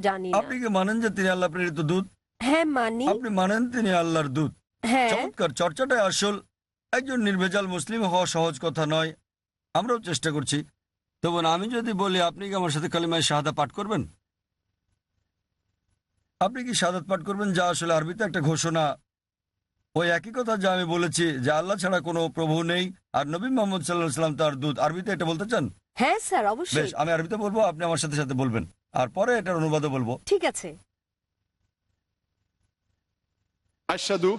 জানি না। আপনি কি মানেন যে তিনি আল্লাহ প্রেরিত দূত? হ্যাঁ মানি। আপনি মানেন তিনি আল্লাহর দূত। হ্যাঁ। চমৎকার চর্চাটাই আসল। একজন নির্ভেজাল মুসলিম হওয়া সহজ কথা নয়। আমরাও চেষ্টা করছি। তবু আমি যদি বলি আপনি কি আমার সাথে কালিমায় শাহাদা পাঠ করবেন? আপনি কি শাহাদাত পাঠ করবেন? যা আসলে আরবিতে একটা ঘোষণা। ওই একই কথা যা আমি বলেছি যে আল্লাহ ছাড়া কোনো প্রভু নেই। আর নবী মোহাম্মদ সাল্লাহ সাল্লাম তার দূত। আরবিতে এটা বলতে চান? হ্যাঁ স্যার বেশ অবশ্যই। আমি আরবিতে বলব আপনি আমার সাথে সাথে বলবেন। আর পরে এটার অনুবাদও বলব। ঠিক আছে। আশাদু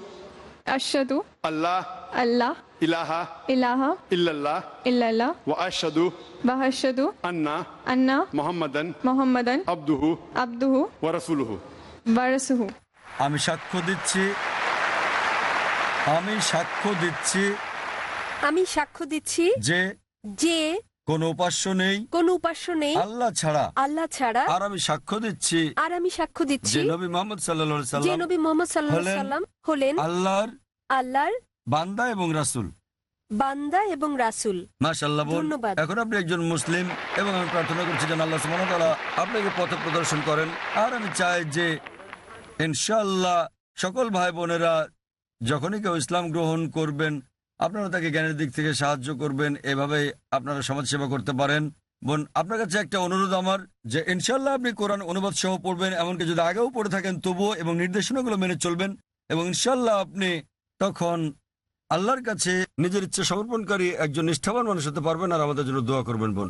আশাদু আল্লাহ আল্লাহ ইলাহা ইলাহা ইল্লাল্লাহ ইল্লাল্লাহ ওয়া আশহাদু ওয়া আশহাদু আন্না আন্না মুহাম্মাদান মুহাম্মাদান আব্দুহু আবদুহু ওয়া রাসূলুহু। ওয়া রাসূলুহু। আমি সাক্ষ্য দিচ্ছি আমি সাক্ষ্য দিচ্ছি আমি সাক্ষ্য দিচ্ছি যে যে কোনো উপাস্য নেই। কোন উপাস্য নেই। আল্লাহ ছাড়া। আল্লাহ ছাড়া। আর আমি সাক্ষ্য দিচ্ছি। আর আমি সাক্ষ্য দিচ্ছি। যে নবী মোহাম্মদ সাল্লা যে সাল্লাম নবী মোহাম্মদ সাল্লাম হলেন আল্লাহর আল্লাহর বান্দা এবং রাসুল। বান্দা এবং রাসুল। মাশাল্লাহ বোন ধন্যবাদ। এখন আপনি একজন মুসলিম এবং আমি প্রার্থনা করছি যেন আল্লাহ সুবহানাহু ওয়া তাআলা আপনাকে পথ প্রদর্শন করেন। আর আমি চাই যে ইনশাআল্লাহ সকল ভাই বোনেরা যখনই কেউ ইসলাম গ্রহণ করবেন আপনারা তাকে জ্ঞানের দিক থেকে সাহায্য করবেন এভাবে আপনারা সমাজসেবা করতে পারেন। বোন, আপনার কাছে একটা অনুরোধ আমার যে ইনশাল্লাহ আপনি কোরআন অনুবাদ সহ পড়বেন, এমনকি যদি আগেও পড়ে থাকেন, তবুও এবং নির্দেশনাগুলো মেনে চলবেন এবং ইনশাল্লাহ আপনি তখন আল্লাহর কাছে নিজের ইচ্ছা সমর্পণকারী একজন নিষ্ঠাবান মানুষ হতে পারবেন আর আমাদের জন্য দোয়া করবেন, বোন।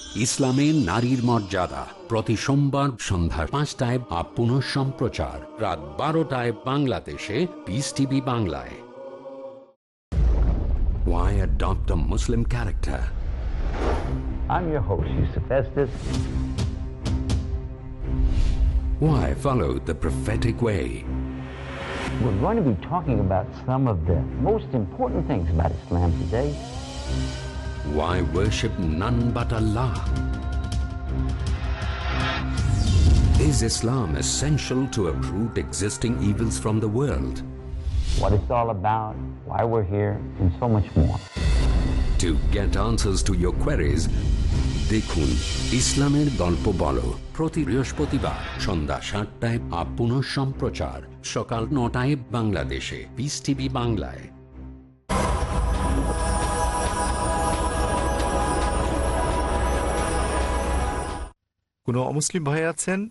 ইসলামে নারীর মর্যাদা প্রতি সোমবার সন্ধ্যা পাঁচটায় বা পুনঃ সম্প্রচার রাত বারোটায় বাংলাদেশে পিস টিভি বাংলায় Why adopt a Muslim character? I'm your host, Yusuf Estes. Why follow the prophetic way? We're going to be talking about some of the most important things about Islam today. Why worship none but Allah? Is Islam essential to uproot existing evils from the world? What it's all about, why we're here, and so much more. To get answers to your queries, দেখুন ইসলামের গল্প বলো প্রতি বৃহস্পতিবার সন্ধ্যা সাতটায় up পুনঃ সম্প্রচার সকাল নটায় বাংলাদেশে পিস টিভি বাংলায় কোনো অমুসলিম ভাই আছেন?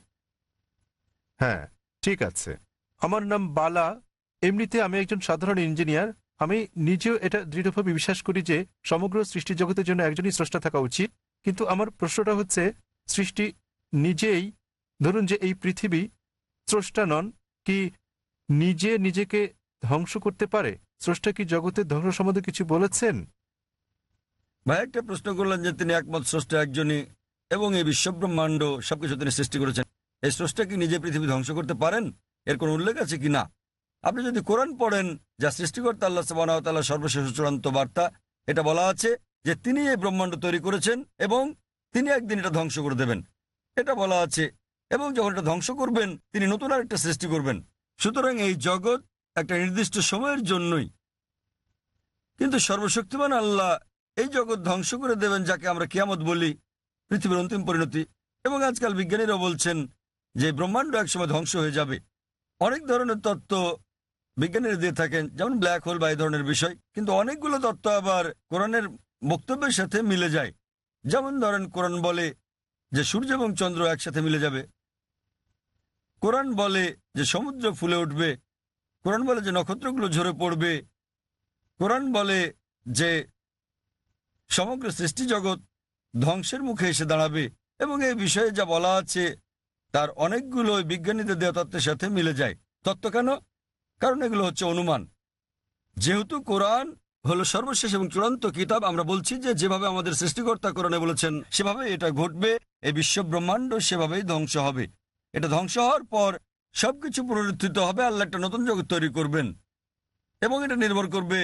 হ্যাঁ ঠিক আছে। আমার নাম বালা। এমনিতে আমি একজন সাধারণ ইঞ্জিনিয়ার। আমি নিজেও এটা দৃঢ়ভাবে বিশ্বাস করি যে সমগ্র সৃষ্টি জগতের জন্য একজনই স্রষ্টা থাকা উচিত। কিন্তু আমার প্রশ্নটা হচ্ছে, সৃষ্টি নিজেই, ধরুন যে এই পৃথিবী স্রষ্টা নন, কি নিজে নিজেকে ধ্বংস করতে পারে? স্রষ্টা কি জগতের ধ্বংস সম্বন্ধে কিছু বলেছেন? ভাই, একটা প্রশ্ন করলেন যে তিনি একমত স্রষ্টা একজনই এবং এই বিশ্বব্রহ্মাণ্ড সবকিছু তিনি সৃষ্টি করেছেন। এই স্রষ্টা কি নিজে পৃথিবী ধ্বংস করতে পারেন? এর কোনো উল্লেখ আছে কি না? আপনি যদি কোরআন পড়েন, যা সৃষ্টিকর্তা আল্লাহ সাবাহ সর্বশেষ চূড়ান্ত বার্তা, এটা বলা আছে যে তিনি এই ব্রহ্মাণ্ড তৈরি করেছেন এবং তিনি একদিন এটা ধ্বংস করে দেবেন। এটা বলা আছে, এবং যখন এটা ধ্বংস করবেন, তিনি নতুন আর একটা সৃষ্টি করবেন। সুতরাং এই জগৎ একটা নির্দিষ্ট সময়ের জন্যই। কিন্তু সর্বশক্তিমান আল্লাহ এই জগৎ ধ্বংস করে দেবেন, যাকে আমরা কিয়ামত বলি। পৃথিবীর অন্তিম পরিণতি। এবং আজকাল বিজ্ঞানীরা বলছেন যে ব্রহ্মাণ্ড একসময় ধ্বংস হয়ে যাবে। অনেক ধরনের তত্ত্ব বিজ্ঞানীরা দিয়ে থাকেন, যেমন ব্ল্যাক হোল বা এই ধরনের বিষয়। কিন্তু অনেকগুলো তত্ত্ব আবার কোরআনের বক্তব্যের সাথে মিলে যায়। যেমন ধরেন কোরআন বলে যে সূর্য এবং চন্দ্র একসাথে মিলে যাবে। কোরআন বলে যে সমুদ্র ফুলে উঠবে। কোরআন বলে যে নক্ষত্রগুলো ঝরে পড়বে। কোরআন বলে যে সমগ্র সৃষ্টি জগৎ ধ্বংসের মুখে এসে দাঁড়াবে এবং এই বিষয়ে যা বলা আছে, তার অনেকগুলো বিজ্ঞানীদের দেওয়া তত্ত্বের সাথে মিলে যায়। তত্ত্ব কেন? কারণ এগুলো হচ্ছে অনুমান। যেহেতু কোরআন হলো সর্বশেষ এবং চূড়ান্ত কিতাব, আমরা বলছি যে যেভাবে আমাদের সৃষ্টিকর্তা করণে বলেছেন, সেভাবে এটা ঘটবে এই বিশ্ব ব্রহ্মাণ্ড সেভাবেই ধ্বংস হবে। এটা ধ্বংস হওয়ার পর সবকিছু পুনরুত্থিত হবে, আল্লাহ একটা নতুন জগৎ তৈরি করবেন এবং এটা নির্ভর করবে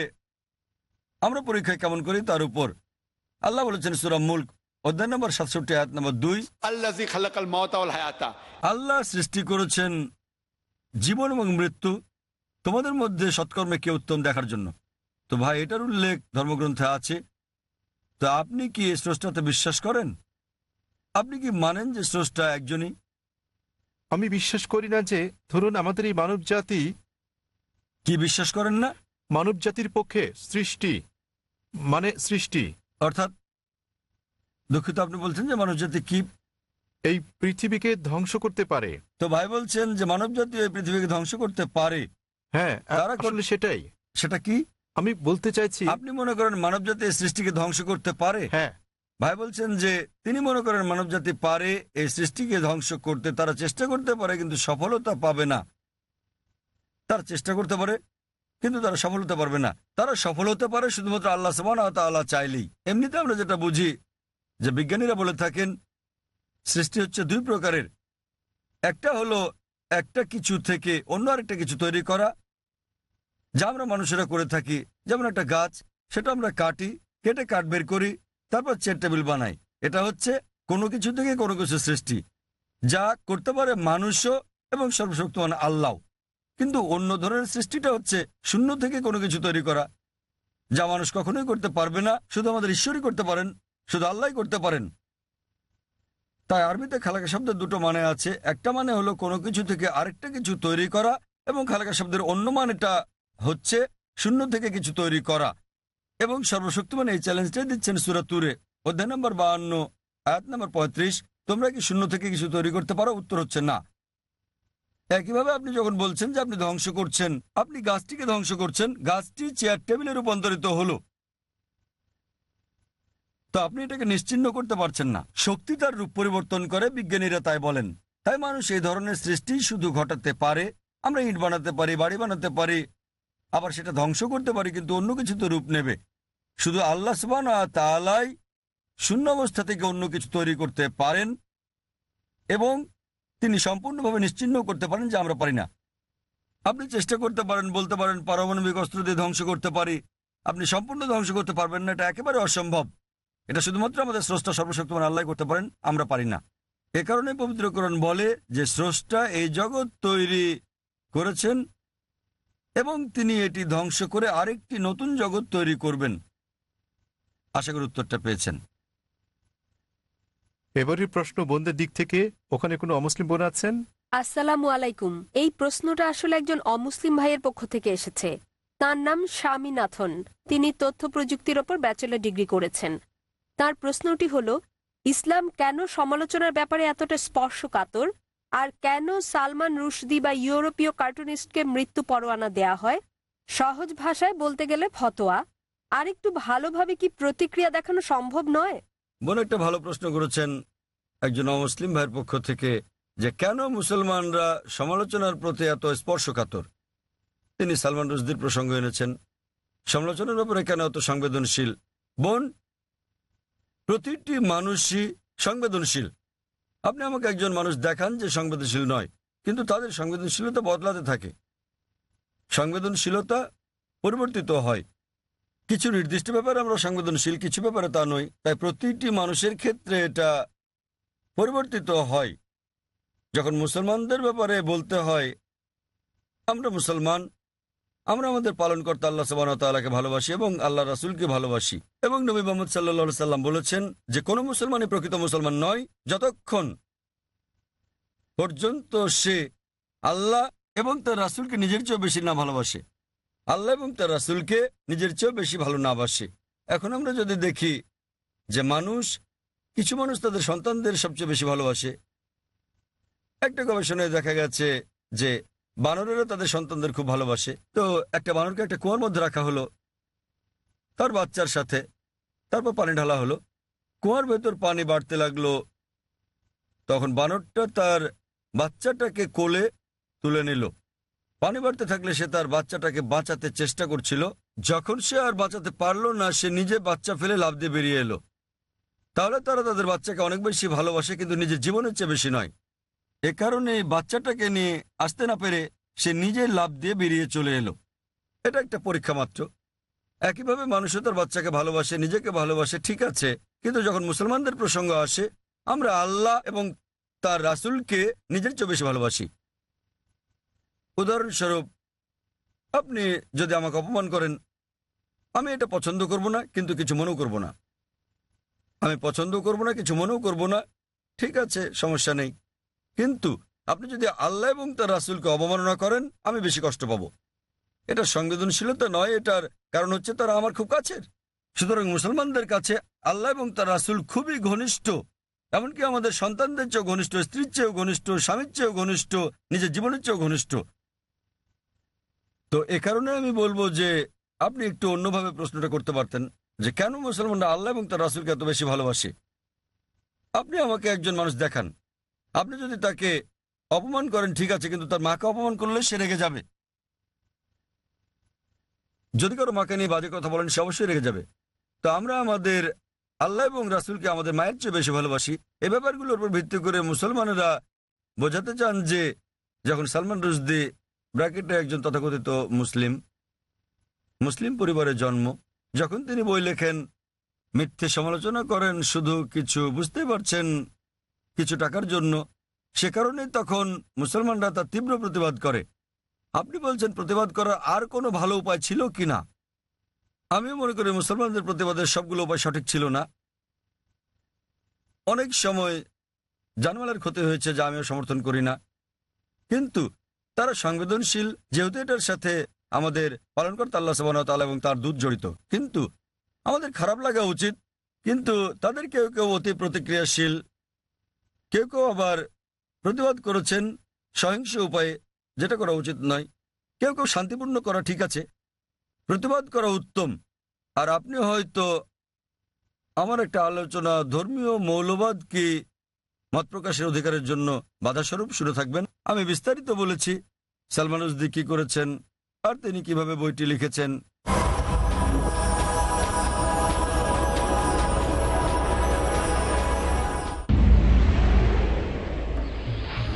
আমরা পরীক্ষায় কেমন করি তার উপর। আল্লাহ বলেছেন সুরাম মুল্ক অধ্যায় নম্বর সাতষট্টি আয়াত নম্বর দুই। আল্লাহ আল্লাহ সৃষ্টি করেছেন জীবন এবং মৃত্যু। তোমাদের মধ্যে সৎকর্মে কে উত্তম দেখার জন্য? তো ভাই এটার উল্লেখ ধর্মগ্রন্থে আছে। তো আপনি কি এই স্রষ্টাতে বিশ্বাস করেন? আপনি কি মানেন যে স্রষ্টা একজনই? আমি বিশ্বাস করি না যে ধরুন আমাদের এই মানব জাতি কি বিশ্বাস করেন না? মানব জাতির পক্ষে সৃষ্টি মানে সৃষ্টি। অর্থাৎ দুঃখিত আপনি বলছেন যে মানব জাতি কি? এই পৃথিবীকে ধ্বংস করতে পারে। তো ভাই বলছেন যে মানব জাতি এই পৃথিবীকে ধ্বংস করতে পারে। হ্যাঁ তারা কর- আসলে সেটাই। সেটা কি? আমি বলতে চাইছি আপনি মনে করেন মানব জাতি এই সৃষ্টিকে ধ্বংস করতে পারে? হ্যাঁ। ভাই বলছেন যে তিনি মনে করেন মানব জাতি পারে এই সৃষ্টিকে ধ্বংস করতে তারা চেষ্টা করতে পারে কিন্তু সফলতা পাবে না। তারা চেষ্টা করতে পারে কিন্তু তারা সফল হতে পারবে না। তারা সফল হতে পারে শুধুমাত্র আল্লাহ সমান তাল্লাহ চাইলেই। এমনিতে আমরা যেটা বুঝি যে বিজ্ঞানীরা বলে থাকেন, সৃষ্টি হচ্ছে দুই প্রকারের। একটা হলো একটা কিছু থেকে অন্য আরেকটা কিছু তৈরি করা, যা আমরা মানুষেরা করে থাকি। যেমন একটা গাছ, সেটা আমরা কাটি, কেটে কাঠ বের করি, তারপর চেয়ার টেবিল বানাই। এটা হচ্ছে কোনো কিছু থেকে কোনো কিছু সৃষ্টি, যা করতে পারে মানুষও এবং সর্বশক্তিমান আল্লাহ। কিন্তু অন্য ধরনের সৃষ্টিটা হচ্ছে শূন্য থেকে কোনো কিছু তৈরি করা, যা মানুষ কখনোই করতে পারবে না, শুধু আমাদের ঈশ্বরই করতে পারেন। শুধু আল্লাহ করতে পারেন। তাই আরবিতে খালাকা শব্দের দুটো মানে আছে। একটা মানে হলো কোনো কিছু থেকে আরেকটা কিছু তৈরি করা এবং খালাকা শব্দের অন্য মানেটা হচ্ছে শূন্য থেকে কিছু তৈরি করা। এবং সর্বশক্তিমান এই চ্যালেঞ্জটাই দিচ্ছেন সুরাতুরে অধ্যায় নম্বর বাহান্ন আয়াত নম্বর পঁয়ত্রিশ, তোমরা কি শূন্য থেকে কিছু তৈরি করতে পারো? উত্তর হচ্ছে না। একইভাবে আপনি যখন বলছেন যে আপনি ধ্বংস করছেন, আপনি গাছটিকে ধ্বংস করছেন, গাছটি চেয়ার টেবিলে রূপান্তরিত হলো। তো আপনি এটাকে নিশ্চিন্ন করতে পারছেন না। শক্তি তার রূপ পরিবর্তন করে বিজ্ঞানীরা তাই বলেন। তাই মানুষ এই ধরনের সৃষ্টি শুধু ঘটাতে পারে, আমরা ইট বানাতে পারি, বাড়ি বানাতে পারি, আবার সেটা ধ্বংস করতে পারি, কিন্তু অন্য কিছু তো রূপ নেবে। শুধু আল্লাহ সুবান তালাই শূন্য অবস্থা থেকে অন্য কিছু তৈরি করতে পারেন এবং তিনি সম্পূর্ণভাবে নিশ্চিন্ন করতে পারেন যে আমরা পারি না। আপনি চেষ্টা করতে পারেন, বলতে পারেন, পারমাণবিক অস্ত্র দিয়ে ধ্বংস করতে পারি। আপনি সম্পূর্ণ ধ্বংস করতে পারবেন না, এটা একেবারে অসম্ভব। এটা শুধুমাত্র আমাদের স্রষ্টা সর্বশক্তিমান আল্লাহ করতে পারেন আমরা পারি না। এ কারণে পবিত্রকরণ বলে যে স্রষ্টা এই জগৎ তৈরি করেছেন এবং তিনি এটি ধ্বংস করে আরেকটি নতুন জগৎ তৈরি করবেন। আশা করি উত্তরটা পেয়েছেন। এবারের প্রশ্ন বোনদের দিক থেকে ওখানে কোনো অমুসলিম বোন আছেন? আসসালামু আলাইকুম। এই প্রশ্নটা আসলে একজন অমুসলিম ভাইয়ের পক্ষ থেকে এসেছে। তার নাম স্বামীনাথন তিনি তথ্য প্রযুক্তির ওপর ব্যাচেলর ডিগ্রি করেছেন। তার প্রশ্নটি হল, ইসলাম কেন সমালোচনার ব্যাপারে এতটা স্পর্শকাতর? আর কেন সালমান রুশদি বা ইউরোপীয় কার্টুনিস্টকে মৃত্যু পরোয়ানা দেয়া হয়? সহজ ভাষায় বলতে গেলে ফতোয়া। আর একটু ভালোভাবে কি প্রতিক্রিয়া দেখানো সম্ভব নয়? বোন একটা ভালো প্রশ্ন করেছেন একজন অমুসলিম ভাইয়ের পক্ষ থেকে যে কেন মুসলমানরা সমালোচনার প্রতি এত স্পর্শকাতর? তিনি সালমান রুশদির প্রসঙ্গ এনেছেন। সমালোচনার ব্যাপারে কেন এত সংবেদনশীল? বোন প্রতিটি মানুষই সংবেদনশীল। আপনি আমাকে একজন মানুষ দেখান যে সংবেদনশীল নয়, কিন্তু তাদের সংবেদনশীলতা বদলাতে থাকে। সংবেদনশীলতা পরিবর্তিত হয়। কিছু নির্দিষ্ট ব্যাপারে আমরা সংবেদনশীল, কিছু ব্যাপারে তা নই। তাই প্রতিটি মানুষের ক্ষেত্রে এটা পরিবর্তিত হয়। যখন মুসলমানদের ব্যাপারে বলতে হয়, আমরা মুসলমান আমরা আমাদের পালন করতে আল্লাহ সাবানকে ভালোবাসি এবং আল্লাহ রাসুলকে ভালোবাসি। এবং নবী মোহাম্মদ সাল্লা সাল্লাম বলেছেন যে, কোনো মুসলমানই প্রকৃত মুসলমান নয়, যতক্ষণ পর্যন্ত সে আল্লাহ এবং তার রাসুলকে নিজের চেয়েও বেশি না ভালোবাসে, আল্লাহ এবং তার রাসুলকে নিজের চেয়েও বেশি ভালো না বাসে। এখন আমরা যদি দেখি যে, মানুষ, কিছু মানুষ তাদের সন্তানদের সবচেয়ে বেশি ভালোবাসে। একটা গবেষণায় দেখা গেছে যে বানরেরা তাদের সন্তানদের খুব ভালোবাসে। তো একটা বানরকে একটা কুয়ার মধ্যে রাখা হলো। তার বাচ্চার সাথে। তারপর পানি ঢালা হলো। কুয়ার ভেতর পানি বাড়তে লাগল। তখন বানরটা তার বাচ্চাটাকে কোলে তুলে নিল। পানি বাড়তে থাকলে সে তার বাচ্চাটাকে বাঁচাতে চেষ্টা করছিল। যখন সে আর বাঁচাতে পারল না, সে নিজে বাচ্চা ফেলে লাভ দিয়ে বেরিয়ে এলো। তাহলে তারা তাদের বাচ্চাকে অনেক বেশি ভালোবাসে, কিন্তু নিজের জীবনের চেয়ে বেশি নয়। এ কারণে বাচ্চাটাকে নিয়ে আসতে না পেরে সে নিজে লাভ দিয়ে বেরিয়ে চলে এলো। এটা একটা পরীক্ষা মাত্র। একইভাবে মানুষও তার বাচ্চাকে ভালোবাসে, নিজেকে ভালোবাসে, ঠিক আছে। কিন্তু যখন মুসলমানদের প্রসঙ্গ আসে, আমরা আল্লাহ এবং তার রাসূলকে নিজের চেয়ে বেশি ভালোবাসি। উদাহরণস্বরূপ, আপনি যদি আমাকে অপমান করেন, আমি এটা পছন্দ করব না, কিন্তু কিছু মনেও করব না। আমি পছন্দ করব না, কিছু মনেও করব না। ঠিক আছে, সমস্যা নেই। কিন্তু আপনি যদি আল্লাহ এবং তার রাসূলকে অবমাননা করেন, আমি বেশি কষ্ট পাবো। এটা সংবেদনশীলতা নয়, এটার কারণ হচ্ছে তারা আমার খুব কাছের। সুতরাং মুসলমানদের কাছে আল্লাহ এবং তার রাসূল খুবই ঘনিষ্ঠ। এমনকি আমাদের সন্তানদের চেয়েও ঘনিষ্ঠ, স্ত্রীর চেয়েও ঘনিষ্ঠ, স্বামীর চেয়েও ঘনিষ্ঠ, নিজের জীবনের চেয়েও ঘনিষ্ঠ। তো এ কারণে আমি বলব যে, আপনি একটু অন্যভাবে প্রশ্নটা করতে পারতেন যে, কেন মুসলমানরা আল্লাহ এবং তার রাসুলকে এত বেশি ভালোবাসে? আপনি আমাকে একজন মানুষ দেখান। আপনি যদি তাকে অপমান করেন, ঠিক আছে, কিন্তু তার মাকে অপমান করলে সে রেগে যাবে। যদি কারও মাকে নিয়ে বাজে কথা বলেন, সে অবশ্যই রেগে যাবে। তো আমরা আমাদের আল্লাহ এবং রাসূলকে আমাদের মায়ের চেয়ে বেশি ভালোবাসি। এ ব্যাপারগুলোর উপর ভিত্তি করে মুসলমানেরা বোঝাতে চান যে, যখন সালমান রুশদি ব্র্যাকেটে একজন তথাকথিত মুসলিম মুসলিম পরিবারে জন্ম, যখন তিনি বই লেখেন, মিথ্যে সমালোচনা করেন, শুধু কিছু বুঝতে পারছেন কিছু টাকার জন্য। সে কারণে তখন মুসলমানরা তার তীব্র প্রতিবাদ করে। আপনি বলছেন প্রতিবাদ করার আর কোনো ভালো উপায় ছিল কি না? আমি মনে করি মুসলমানদের প্রতিবাদের সবগুলো উপায় সঠিক ছিল না। অনেক সময় জানমালের ক্ষতি হয়েছে যা আমিও সমর্থন করি না। কিন্তু তারা সংবেদনশীল, যেহেতু এটার সাথে আমাদের পালনকর্তা আল্লাহ সাবান এবং তার দুধ জড়িত। কিন্তু আমাদের খারাপ লাগা উচিত। কিন্তু তাদের কেউ কেউ অতি প্রতিক্রিয়াশীল কেউ কেউ আবার প্রতিবাদ করেছেন সহিংস উপায়ে, যেটা করা উচিত নয়। কেউ কেউ শান্তিপূর্ণ করা ঠিক আছে। প্রতিবাদ করা উত্তম। আর আপনি হয়তো আমার একটা আলোচনা ধর্মীয় মৌলবাদ কি মত প্রকাশের অধিকারের জন্য বাধাস্বরূপ শুরু থাকবেন। আমি বিস্তারিত বলেছি, সালমান রুজদি কি করেছেন আর তিনি কীভাবে বইটি লিখেছেন।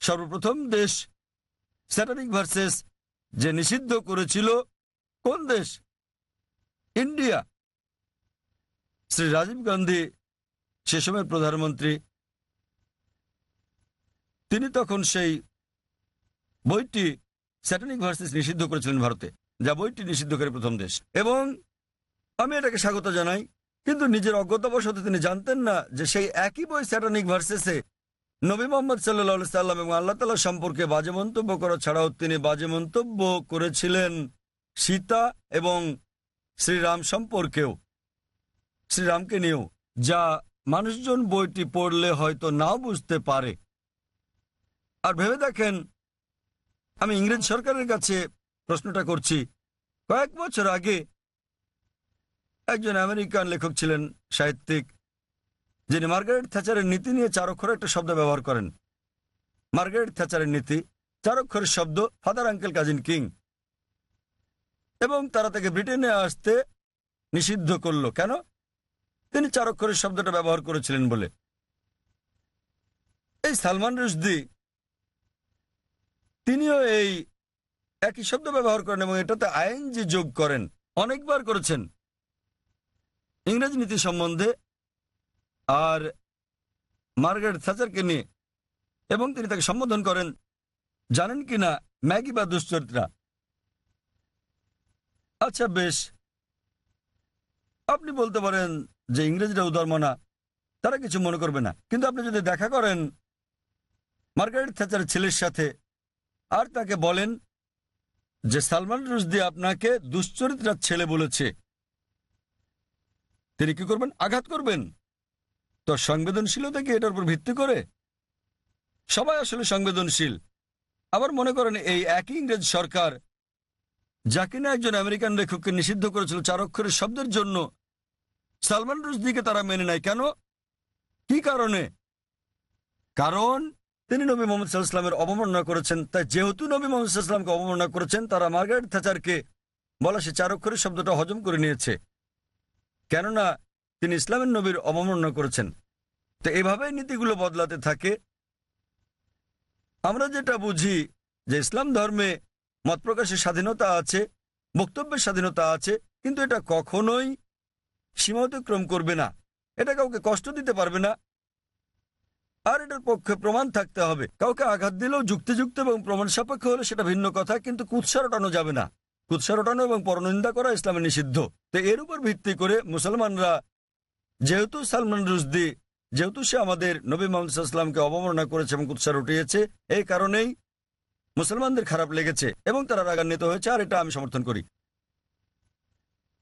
সর্বপ্রথম দেশ স্যাটানিক ভার্সেস, যে নিষিদ্ধ করেছিল কোন দেশ? ইন্ডিয়া। শ্রী রাজীব গান্ধী, সে সময়ের প্রধানমন্ত্রী। তিনি তখন সেই বইটি স্যাটানিক ভার্সেস নিষিদ্ধ করেছিলেন ভারতে, যা বইটি নিষিদ্ধকারী প্রথম দেশ। এবং আমি এটাকে স্বাগত জানাই, কিন্তু নিজের অজ্ঞতাবশত তিনি জানতেন না যে সেই একই বই স্যাটানিক ভার্সেসে নবী মোহাম্মদ সাল্লাহ সাল্লাম এবং আল্লাহ তালা সম্পর্কে বাজে মন্তব্য করা ছাড়াও তিনি বাজে মন্তব্য করেছিলেন সীতা এবং শ্রীরাম সম্পর্কেও। শ্রীরামকে নিয়েও, যা মানুষজন বইটি পড়লে হয়তো নাও বুঝতে পারে। আর ভেবে দেখেন, আমি ইংরেজ সরকারের কাছে প্রশ্নটা করছি। কয়েক বছর আগে একজন আমেরিকান লেখক ছিলেন সাহিত্যিক যিনি মার্গারেট থ্যাচারের নীতি নিয়ে চার অক্ষরে একটা শব্দ ব্যবহার করেন। মার্গারেট থ্যাচারের নীতি চার অক্ষরের শব্দ, ফাদার আঙ্কেল কাজিন কিং। এবং তারা তাকে ব্রিটেনে আসতে নিষিদ্ধ করল। কেন? তিনি চার অক্ষরের শব্দটা ব্যবহার করেছিলেন বলে। এই সালমান রুশদি, তিনিও এই একই শব্দ ব্যবহার করেন এবং এটাতে আইএনজি যোগ করেন। অনেকবার করেছেন। ইংরেজ নীতি সম্বন্ধে আর মার্গারেট থ্যাচারকে নিয়ে। এবং তিনি তাকে সম্বোধন করেন, জানেন কি না, ম্যাগি বা দুশ্চরিত্রা? আচ্ছা বেশ। আপনি বলতে পারেন যে ইংরেজরা উদারমনা, তারা কিছু মনে করবে না। কিন্তু আপনি যদি দেখা করেন মার্গারেট থ্যাচার ছেলের সাথে, আর তাকে বলেন যে সালমান রুশদি আপনাকে দুশ্চরিত্রার ছেলে বলেছে, তিনি কি করবেন? আঘাত করবেন? তো সংবেদনশীলতা কি এটার উপর ভিত্তি করে? সবাই আসলে সংবেদনশীল। আবার মনে করেন এই একই ইংরেজ সরকার যা কিনা একজন আমেরিকান লেখককে নিষিদ্ধ করেছিল চার অক্ষরের শব্দের জন্য, সালমান রুশদিকে তারা মেনে নেয়। কেন? কি কারণে? কারণ তিনি নবী মোহাম্মদ সাল্লাহামের অবমাননা করেছেন। তাই যেহেতু নবী মোহাম্মদ সাল্লামকে অবমাননা করেছেন, তারা মার্গারেট থ্যাচারকে বলা সে চার অক্ষরের শব্দটা হজম করে নিয়েছে। কেননা তিনি ইসলামের নবীর অবমাননা করেছেন। তো এভাবেই নীতিগুলো বদলাতে থাকে। আমরা যেটা বুঝি যে ইসলাম ধর্মে মত প্রকাশের স্বাধীনতা আছে, বক্তব্যের স্বাধীনতা আছে, কিন্তু এটা কখনোই সীমা অতিক্রম করবে না। এটা কাউকে কষ্ট দিতে পারবে না। আর এটার পক্ষে প্রমাণ থাকতে হবে। কাউকে আঘাত দিলেও যুক্তিযুক্ত এবং প্রমাণ সাপেক্ষ হলে সেটা ভিন্ন কথা, কিন্তু কুৎসা রটানো যাবে না। কুৎসা রটানো এবং পরনিন্দা করা ইসলামে নিষিদ্ধ। তো এর উপর ভিত্তি করে মুসলমানরা যেহেতু সালমান রুশদি, যেহেতু সে আমাদের নবী মোহাম্মদ ইসলামকে অবমাননা করেছে এবং কুৎসা উঠিয়েছে এই কারণেই মুসলমানদের খারাপ লেগেছে এবং তারা রাগান্বিত হয়েছে, আর এটা আমি সমর্থন করি।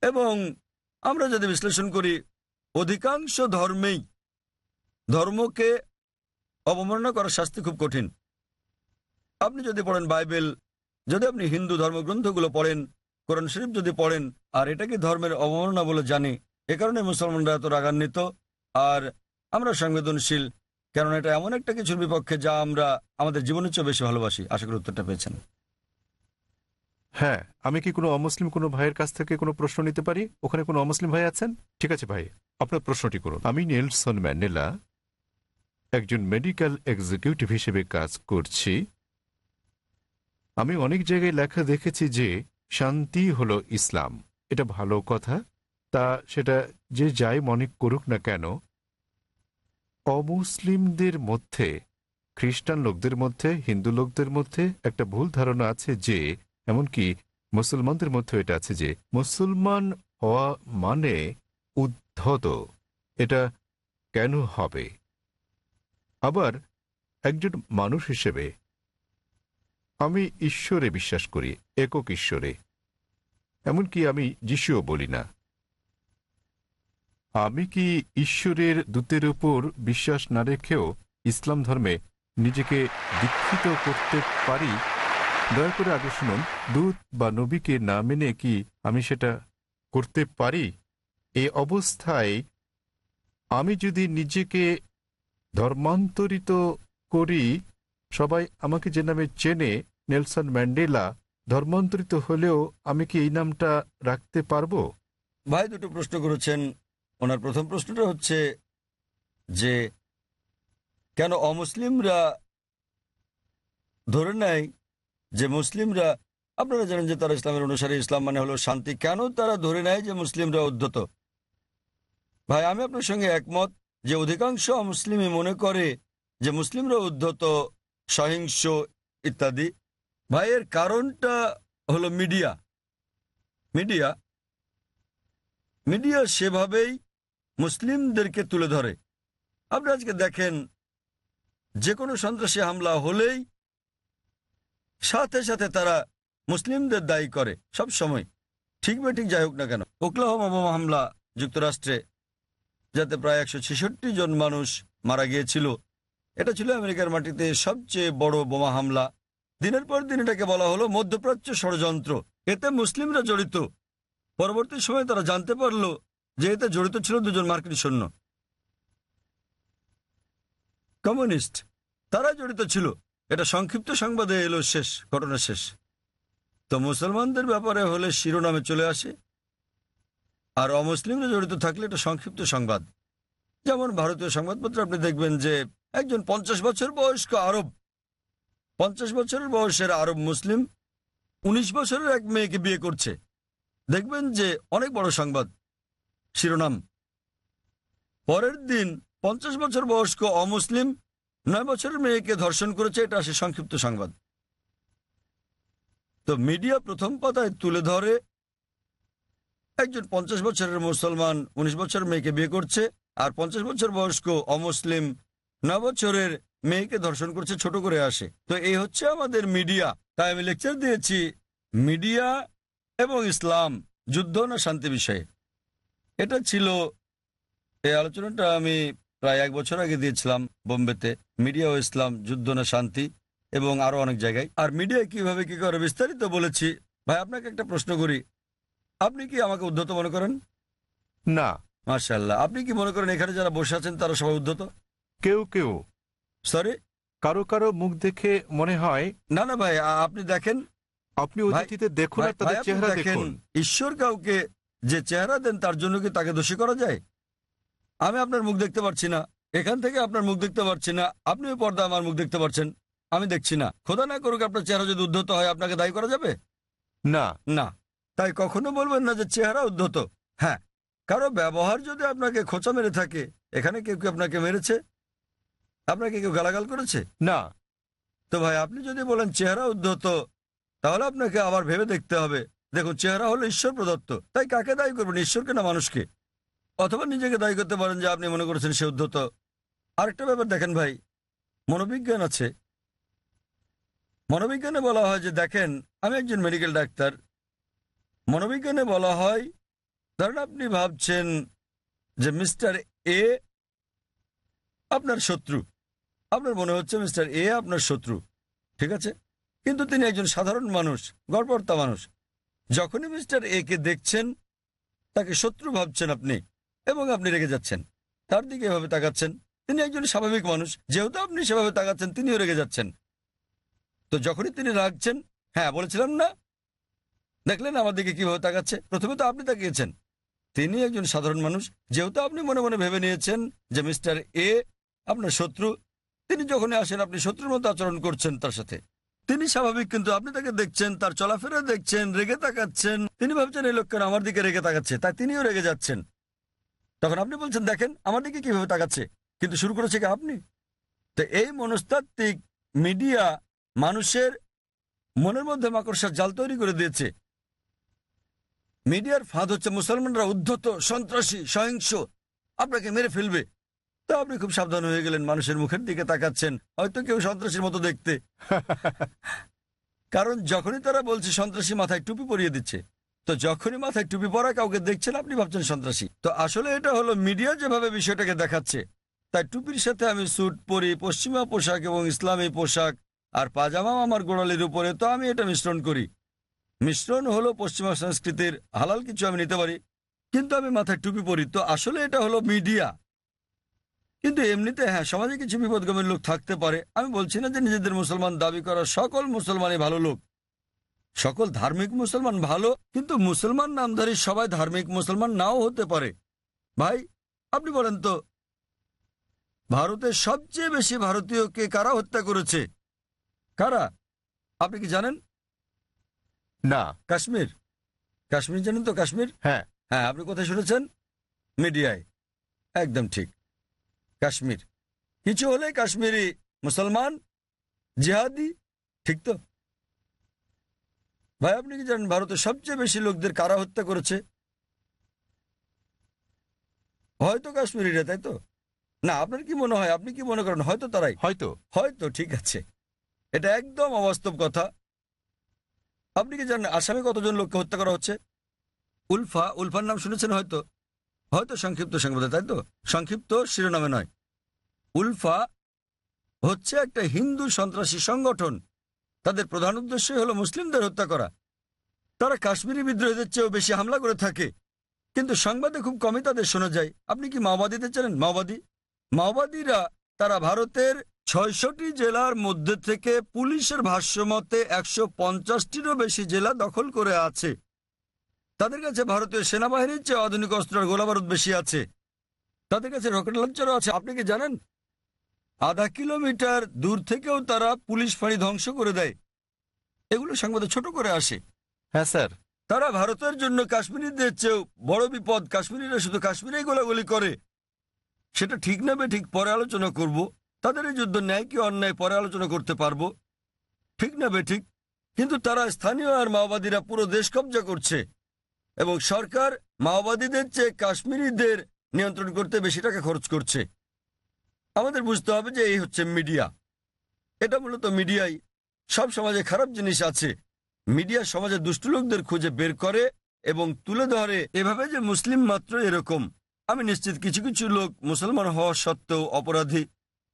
এবং আমরা যদি বিশ্লেষণ করি, অধিকাংশ ধর্মেই ধর্মকে অবমাননা করার শাস্তি খুব কঠিন। আপনি যদি পড়েন বাইবেল, যদি আপনি হিন্দু ধর্মগ্রন্থগুলো পড়েন, কোরআন শরীফ যদি পড়েন, আর এটাকে ধর্মের অবমাননা বলে জানি এ কারণে মুসলমানরা এত রাগান্বিত। আর আমরা সংবেদনশীল কারণ এটা এমন একটা কিছুর বিপক্ষে যা আমরা আমাদের জীবনের চেয়ে বেশি ভালোবাসি। আশা করি উত্তরটা পেয়েছেন। হ্যাঁ আমি কি কোনো অমুসলিম কোনো ভাইয়ের কাছ থেকে কোনো প্রশ্ন নিতে পারি? ওখানে কোনো অমুসলিম ভাই আছেন? ঠিক আছে ভাই, আপনার প্রশ্নটি করুন। আমি নেলসন ম্যান্ডেলা, একজন মেডিকেল এক্সিকিউটিভ হিসেবে কাজ করছি। আমি অনেক জায়গায় লেখা দেখেছি যে শান্তি হলো ইসলাম। এটা ভালো কথা। তা সেটা যে যাই মনে করুক না কেন, অমুসলিমদের মধ্যে, খ্রিস্টান লোকদের মধ্যে, হিন্দু লোকদের মধ্যে একটা ভুল ধারণা আছে যে, এমনকি মুসলমানদের মধ্যে এটা আছে যে, মুসলমান হওয়া মানে উদ্ধত, এটা কেন হবে? আবার একজন মানুষ হিসেবে, আমি ঈশ্বরে বিশ্বাস করি, একক ঈশ্বরে, এমনকি আমি যিশুও বলি না। আমি কি ঈশ্বরের দূতের উপর বিশ্বাস না রেখেও ইসলাম ধর্মে নিজেকে দীক্ষিত করতে পারি? দয়া করে আগে শুনুন, দূত বা নবীকে না মেনে কি আমি সেটা করতে পারি? এই অবস্থায় আমি যদি নিজেকে ধর্মান্তরিত করি, সবাই আমাকে যে নামে চেনে, নেলসন ম্যান্ডেলা, ধর্মান্তরিত হলেও আমি কি এই নামটা রাখতে পারব? ভাই, দুটো প্রশ্ন করেছেন। ওনার প্রথম প্রশ্নটা হচ্ছে যে, কেন অমুসলিমরা ধরে নেয় যে মুসলিমরা, আপনারা জানেন যে তারা ইসলামের অনুসারে, ইসলাম মানে হলো শান্তি। কেন তারা ধরে নেয় যে মুসলিমরা উদ্ধত? ভাই, আমি আপনার সঙ্গে একমত যে অধিকাংশ মুসলিমই মনে করে যে মুসলিমরা উদ্ধত, সহিংস ইত্যাদি। ভাইয়ের কারণটা হলো মিডিয়া। মিডিয়া মিডিয়া সেভাবেই মুসলিমদেরকে তুলে ধরে। আপনি আজকে দেখেন যে কোনো সন্ত্রাসী হামলা হলেই সাথে সাথে তারা মুসলিমদের দায়ী করে সব সময়। ঠিক বা ঠিক যাই হোক না কেন, ওকলাহোমা বোমা হামলা যুক্তরাষ্ট্রে, যাতে প্রায় একশো ছেষট্টি জন মানুষ মারা গিয়েছিল, এটা ছিল আমেরিকার মাটিতে সবচেয়ে বড় বোমা হামলা। দিনের পর দিন এটাকে বলা হলো মধ্যপ্রাচ্য ষড়যন্ত্র। এতে মুসলিমরা জড়িত। পরবর্তী সময়ে তারা জানতে পারল যে এতে জড়িত ছিল দুজন মার্কিন সৈন্য। কমিউনিস্ট তারা জড়িত ছিল। এটা সংক্ষিপ্ত সংবাদে এলো শেষ, ঘটনা শেষ। তো মুসলমানদের ব্যাপারে হলে শিরোনামে চলে আসে। আর অমুসলিমরা জড়িত থাকলে এটা সংক্ষিপ্ত সংবাদ। যেমন ভারতীয় সংবাদপত্রে আপনি দেখবেন যে একজন পঞ্চাশ বছর বয়স্ক আরব, পঞ্চাশ বছরের বয়সের আরব মুসলিম ১৯ বছরের এক মেয়েকে বিয়ে করছে। দেখবেন যে অনেক বড় সংবাদ। শিরোনাম। পরের দিন পঞ্চাশ বছর বয়স্ক অমুসলিম নয় বছরের মেয়েকে ধর্ষণ করেছে, এটা সে সংক্ষিপ্ত সংবাদ। তো মিডিয়া প্রথম পাতায় তুলে ধরে একজন পঞ্চাশ বছরের মুসলমান, উনিশ বছর মেয়েকে বিয়ে করছে, আর পঞ্চাশ বছর বয়স্ক অমুসলিম ন বছরের মেয়েকে ধর্ষণ করছে, ছোট করে আসে। তো এই হচ্ছে আমাদের মিডিয়া। তাই আমি লেকচার দিয়েছি, মিডিয়া এবং ইসলাম, যুদ্ধ না শান্তি বিষয়ে। এটা ছিল এই আলোচনাটা আমি প্রায় এক বছর আগে দিয়েছিলাম বোম্বেতে। মিডিয়া ও ইসলাম যুদ্ধ না শান্তি এবং আরও অনেক জায়গায়। আর মিডিয়া কীভাবে কি করে বিস্তারিত বলেছি ভাই আপনাকে একটা প্রশ্ন করি। আপনি কি আমাকে উদ্ধত মনে করেন? না। মার্শাল্লাহ আপনি কি মনে করেন এখানে যারা বসে আছেন তারা সবাই উদ্ধত? কেউ কেউ। সরি কারও কারও মুখ দেখে মনে হয় না না ভাই আপনি দেখেন। আপনি আর তাদের চেহারা দেখেন, দেখুন। ঈশ্বর কাউকে যে চেহারা দেন তার জন্য কি তাকে দোষী করা যায়? আমি আপনার মুখ দেখতে পাচ্ছি না। এখান থেকে আপনার মুখ দেখতে পাচ্ছি না। আপনি পর্দা আমার মুখ দেখতে পাচ্ছেন আমি দেখছি না। খোদা না করুক আপনার চেহারা যদি উদ্ধত হয় আপনাকে দায়ী করা যাবে? না। না। তাই কখনো বলবেন না যে চেহারা উদ্ধত। হ্যাঁ। কারও ব্যবহার যদি আপনাকে খোঁচা মেরে থাকে এখানে কেউ কেউ আপনাকে মেরেছে? আপনাকে কেউ গালাগাল করেছে? না। তো ভাই আপনি যদি বলেন চেহারা উদ্ধত তাহলে আপনাকে আবার ভেবে দেখতে হবে। দেখুন চেহারা হলো ঈশ্বর প্রদত্ত। তাই কাকে দায়ী করবেন? ঈশ্বরকে না মানুষকে? অথবা নিজেকে দায়ী করতে পারেন যে, আপনি মনে করেছেন সে উদ্ধত। আরেকটা ব্যাপার দেখেন ভাই, মনোবিজ্ঞান আছে। মনোবিজ্ঞানে বলা হয় যে, দেখেন, আমি একজন মেডিকেল ডাক্তার। মনোবিজ্ঞানে বলা হয়, ধরেন আপনি ভাবছেন যে, মিস্টার এ আপনার শত্রু। আপনার মনে হচ্ছে মিস্টার এ আপনার শত্রু। ঠিক আছে? কিন্তু তিনি একজন সাধারণ মানুষ, গড়পড়তা মানুষ। যখনই মিস্টার এ কে দেখছেন, তাকে শত্রু ভাবছেন আপনি এবং আপনি রেগে যাচ্ছেন। তার দিকে এভাবে তাকাচ্ছেন। তিনি একজন স্বাভাবিক মানুষ। যেহেতু আপনি সেভাবে তাকাচ্ছেন, তিনিও রেগে যাচ্ছেন। তো যখনই তিনি রাখছেন হ্যাঁ বলেছিলাম না? দেখলেন আমার দিকে কীভাবে তাকাচ্ছে? প্রথমে তো আপনি তাকিয়েছেন। তিনি একজন সাধারণ মানুষ। যেহেতু আপনি মনে মনে ভেবে নিয়েছেন যে মিস্টার এ আপনার শত্রু, তিনি যখনই আসেন, আপনি শত্রুর মতো আচরণ করছেন তার সাথে। তিনি স্বাভাবিক, কিন্তু আপনি তাকে দেখছেন, তার চলাফেরা দেখছেন, রেগে তাকাচ্ছেন। তিনি ভাবছেন, এই লোকটা আমার দিকে রেগে তাকাচ্ছে। তাই তিনিও রেগে যাচ্ছেন। তখন আপনি বলছেন, দেখেন, আমার দিকে কীভাবে তাকাচ্ছে? কিন্তু শুরু করেছে কি আপনি? তো এই মনস্তাত্ত্বিক মিডিয়া মানুষের মনের মধ্যে মাকড়সার জাল তৈরি করে দিয়েছে। মিডিয়ার ফাঁদ হচ্ছে মুসলমানরা উদ্ধত, সন্ত্রাসী, সহিংস। আপনাকে মেরে ফেলবে। তা আপনি খুব সাবধান হয়ে গেলেন, মানুষের মুখের দিকে তাকাচ্ছেন। হয়তো কেউ সন্ত্রাসীর মতো দেখতে। কারণ যখনই তারা বলছে সন্ত্রাসী মাথায় টুপি পরিয়ে দিচ্ছে, তো যখনই মাথায় টুপি পরা কাউকে দেখছেন, আপনি ভাবছেন সন্ত্রাসী। তো আসলে এটা হলো মিডিয়া যেভাবে বিষয়টাকে দেখাচ্ছে, তাই টুপির সাথে আমি স্যুট পরি, পশ্চিমা পোশাক এবং ইসলামী পোশাক, আর পাজামাও আমার গোড়ালির উপরে, তো আমি এটা মিশ্রণ করি। মিশ্রণ হলো পশ্চিমা সংস্কৃতির হালাল কিছু আমি নিতে পারি, কিন্তু আমি মাথায় টুপি পরি। তো আসলে এটা হলো মিডিয়া। কিন্তু এমনিতে হ্যাঁ সমাজে কিছু বিপদগামী লোক থাকতে পারে। আমি বলছি না যে নিজেদের মুসলমান দাবি করা সকল মুসলমানই ভালো লোক। সকল ধার্মিক মুসলমান ভালো কিন্তু মুসলমান নামধারী সবাই ধার্মিক মুসলমান নাও হতে পারে। ভাই আপনি বলেন তো ভারতের সবচেয়ে বেশি ভারতীয়কে কারা হত্যা করেছে? কারা? আপনি কি জানেন? না। কাশ্মীর। কাশ্মীর জানেন তো কাশ্মীর? হ্যাঁ। হ্যাঁ আপনি কোথায় শুনেছেন? মিডিয়ায়। একদম ঠিক। কাশ্মীর। কিছু হলে কাশ্মীরি মুসলমান জিহাদি ঠিক তো? ভাই আপনি কি জানেন ভারতের সবচেয়ে বেশি লোকদের কারা হত্যা করেছে? হয়তো কাশ্মীরিরা তাই তো? না আপনার কি মনে হয়? আপনি কি মনে করেন? হয়তো তারাই। হয়তো। হয়তো ঠিক আছে। এটা একদম অবাস্তব কথা। আপনি কি জানেন আসামে কতজন লোককে হত্যা করা হচ্ছে? উলফা উলফার নাম শুনেছেন হয়তো? হয়তো সংক্ষিপ্ত সংবাদে, তাই তো? সংক্ষিপ্ত শিরোনামে নয়। উলফা হচ্ছে একটা হিন্দু সন্ত্রাসী সংগঠন। তাদের প্রধান উদ্দেশ্যই হলো মুসলিমদের হত্যা করা। তারা কাশ্মীরি বিদ্রোহীদের চেয়েও বেশি হামলা করে থাকে। কিন্তু সংবাদে খুব কমই তাদের শোনা যায়। আপনি কি মাওবাদীদের চেনেন? মাওবাদী? মাওবাদীরা তারা ভারতের ছয়শটি জেলার মধ্যে থেকে পুলিশের ভাষ্যমতে একশো পঞ্চাশটিরও বেশি জেলা দখল করে আছে। তাদের কাছে ভারতীয় সেনাবাহিনীর চেয়ে আধুনিক অস্ত্র আর গোলাবারুদ বেশি আছে। তাদের কাছে রকেট লঞ্চারও আছে আপনি কি জানেন? আধা কিলোমিটার দূর থেকেও তারা পুলিশ ফাঁড়ি ধ্বংস করে দেয়। এগুলো সংবাদে ছোট করে আসে। হ্যাঁ স্যার। তারা ভারতের জন্য কাশ্মীরিদের চেয়েও বড় বিপদ কাশ্মীরিরা শুধু কাশ্মীরেই গোলাগুলি করে। সেটা ঠিক নেবে ঠিক পরে আলোচনা করব। তাদের এই যুদ্ধ ন্যায় কি অন্যায় পরে আলোচনা করতে পারব? ঠিক নেবে ঠিক। কিন্তু তারা স্থানীয় আর মাওবাদীরা পুরো দেশ কবজা করছে। এবং সরকার মাওবাদীদের চেয়ে কাশ্মীরিদের নিয়ন্ত্রণ করতে বেশি টাকা খরচ করছে। আমাদের বুঝতে হবে যে এই হচ্ছে মিডিয়া। এটা মূলত মিডিয়াই। সব সমাজে খারাপ জিনিস আছে। মিডিয়া সমাজে দুষ্ট লোকদের খুঁজে বের করে এবং তুলে ধরে। এভাবে যে মুসলিম মাত্র এরকম, আমি নিশ্চিত কিছু কিছু লোক মুসলমান হওয়া সত্ত্বেও অপরাধী,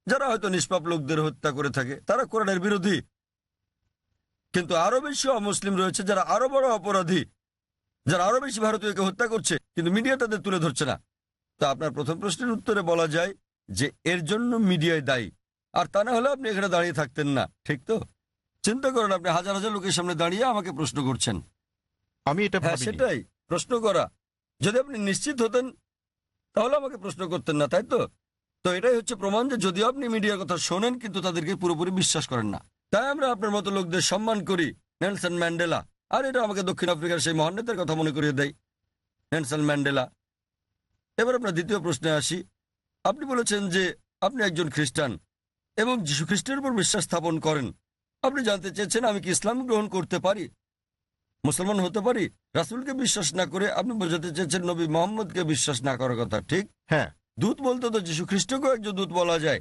যারা হয়তো নিষ্পাপ লোকদের হত্যা করে থাকে, তারা কোরআনের বিরোধী। কিন্তু আরও বেশি অমুসলিম রয়েছে যারা আরও বড় অপরাধী যারা আরও বেশি ভারতীয়কে হত্যা করছে কিন্তু মিডিয়া তাদের তুলে ধরছে না। তা আপনার প্রথম প্রশ্নের উত্তরে বলা যায় যে এর জন্য মিডিয়ায় দায়ী। আর তা না হলে আপনি এখানে দাঁড়িয়ে থাকতেন না ঠিক তো? চিন্তা করেন আপনি হাজার হাজার লোকের সামনে দাঁড়িয়ে আমাকে প্রশ্ন করছেন। আমি এটা হ্যাঁ সেটাই প্রশ্ন করা। যদি আপনি নিশ্চিত হতেন তাহলে আমাকে প্রশ্ন করতেন না তাই তো? তো এটাই হচ্ছে প্রমাণ যে যদিও আপনি মিডিয়ার কথা শোনেন কিন্তু তাদেরকে পুরোপুরি বিশ্বাস করেন না। তাই আমরা আপনার মতো লোকদের সম্মান করি নেলসন ম্যান্ডেলা। আর এটা আমাকে দক্ষিণ আফ্রিকার সেই মহান নেতার কথা মনে করিয়ে দেয় নেলসন ম্যান্ডেলা। এবার আপনার দ্বিতীয় প্রশ্নে আসি। আপনি বলেছেন যে আপনি একজন খ্রিস্টান এবং যীশু খ্রিস্টের উপর বিশ্বাস স্থাপন করেন। আপনি জানতে চেয়েছেন আমি কি ইসলাম গ্রহণ করতে পারি? মুসলমান হতে পারি? রাসুলকে বিশ্বাস না করে আপনি বোঝাতে চেয়েছেন নবী মোহাম্মদকে বিশ্বাস না করার কথা ঠিক? হ্যাঁ। দূত বলতে তো যীশু খ্রিস্টকেও একজন দূত বলা যায়।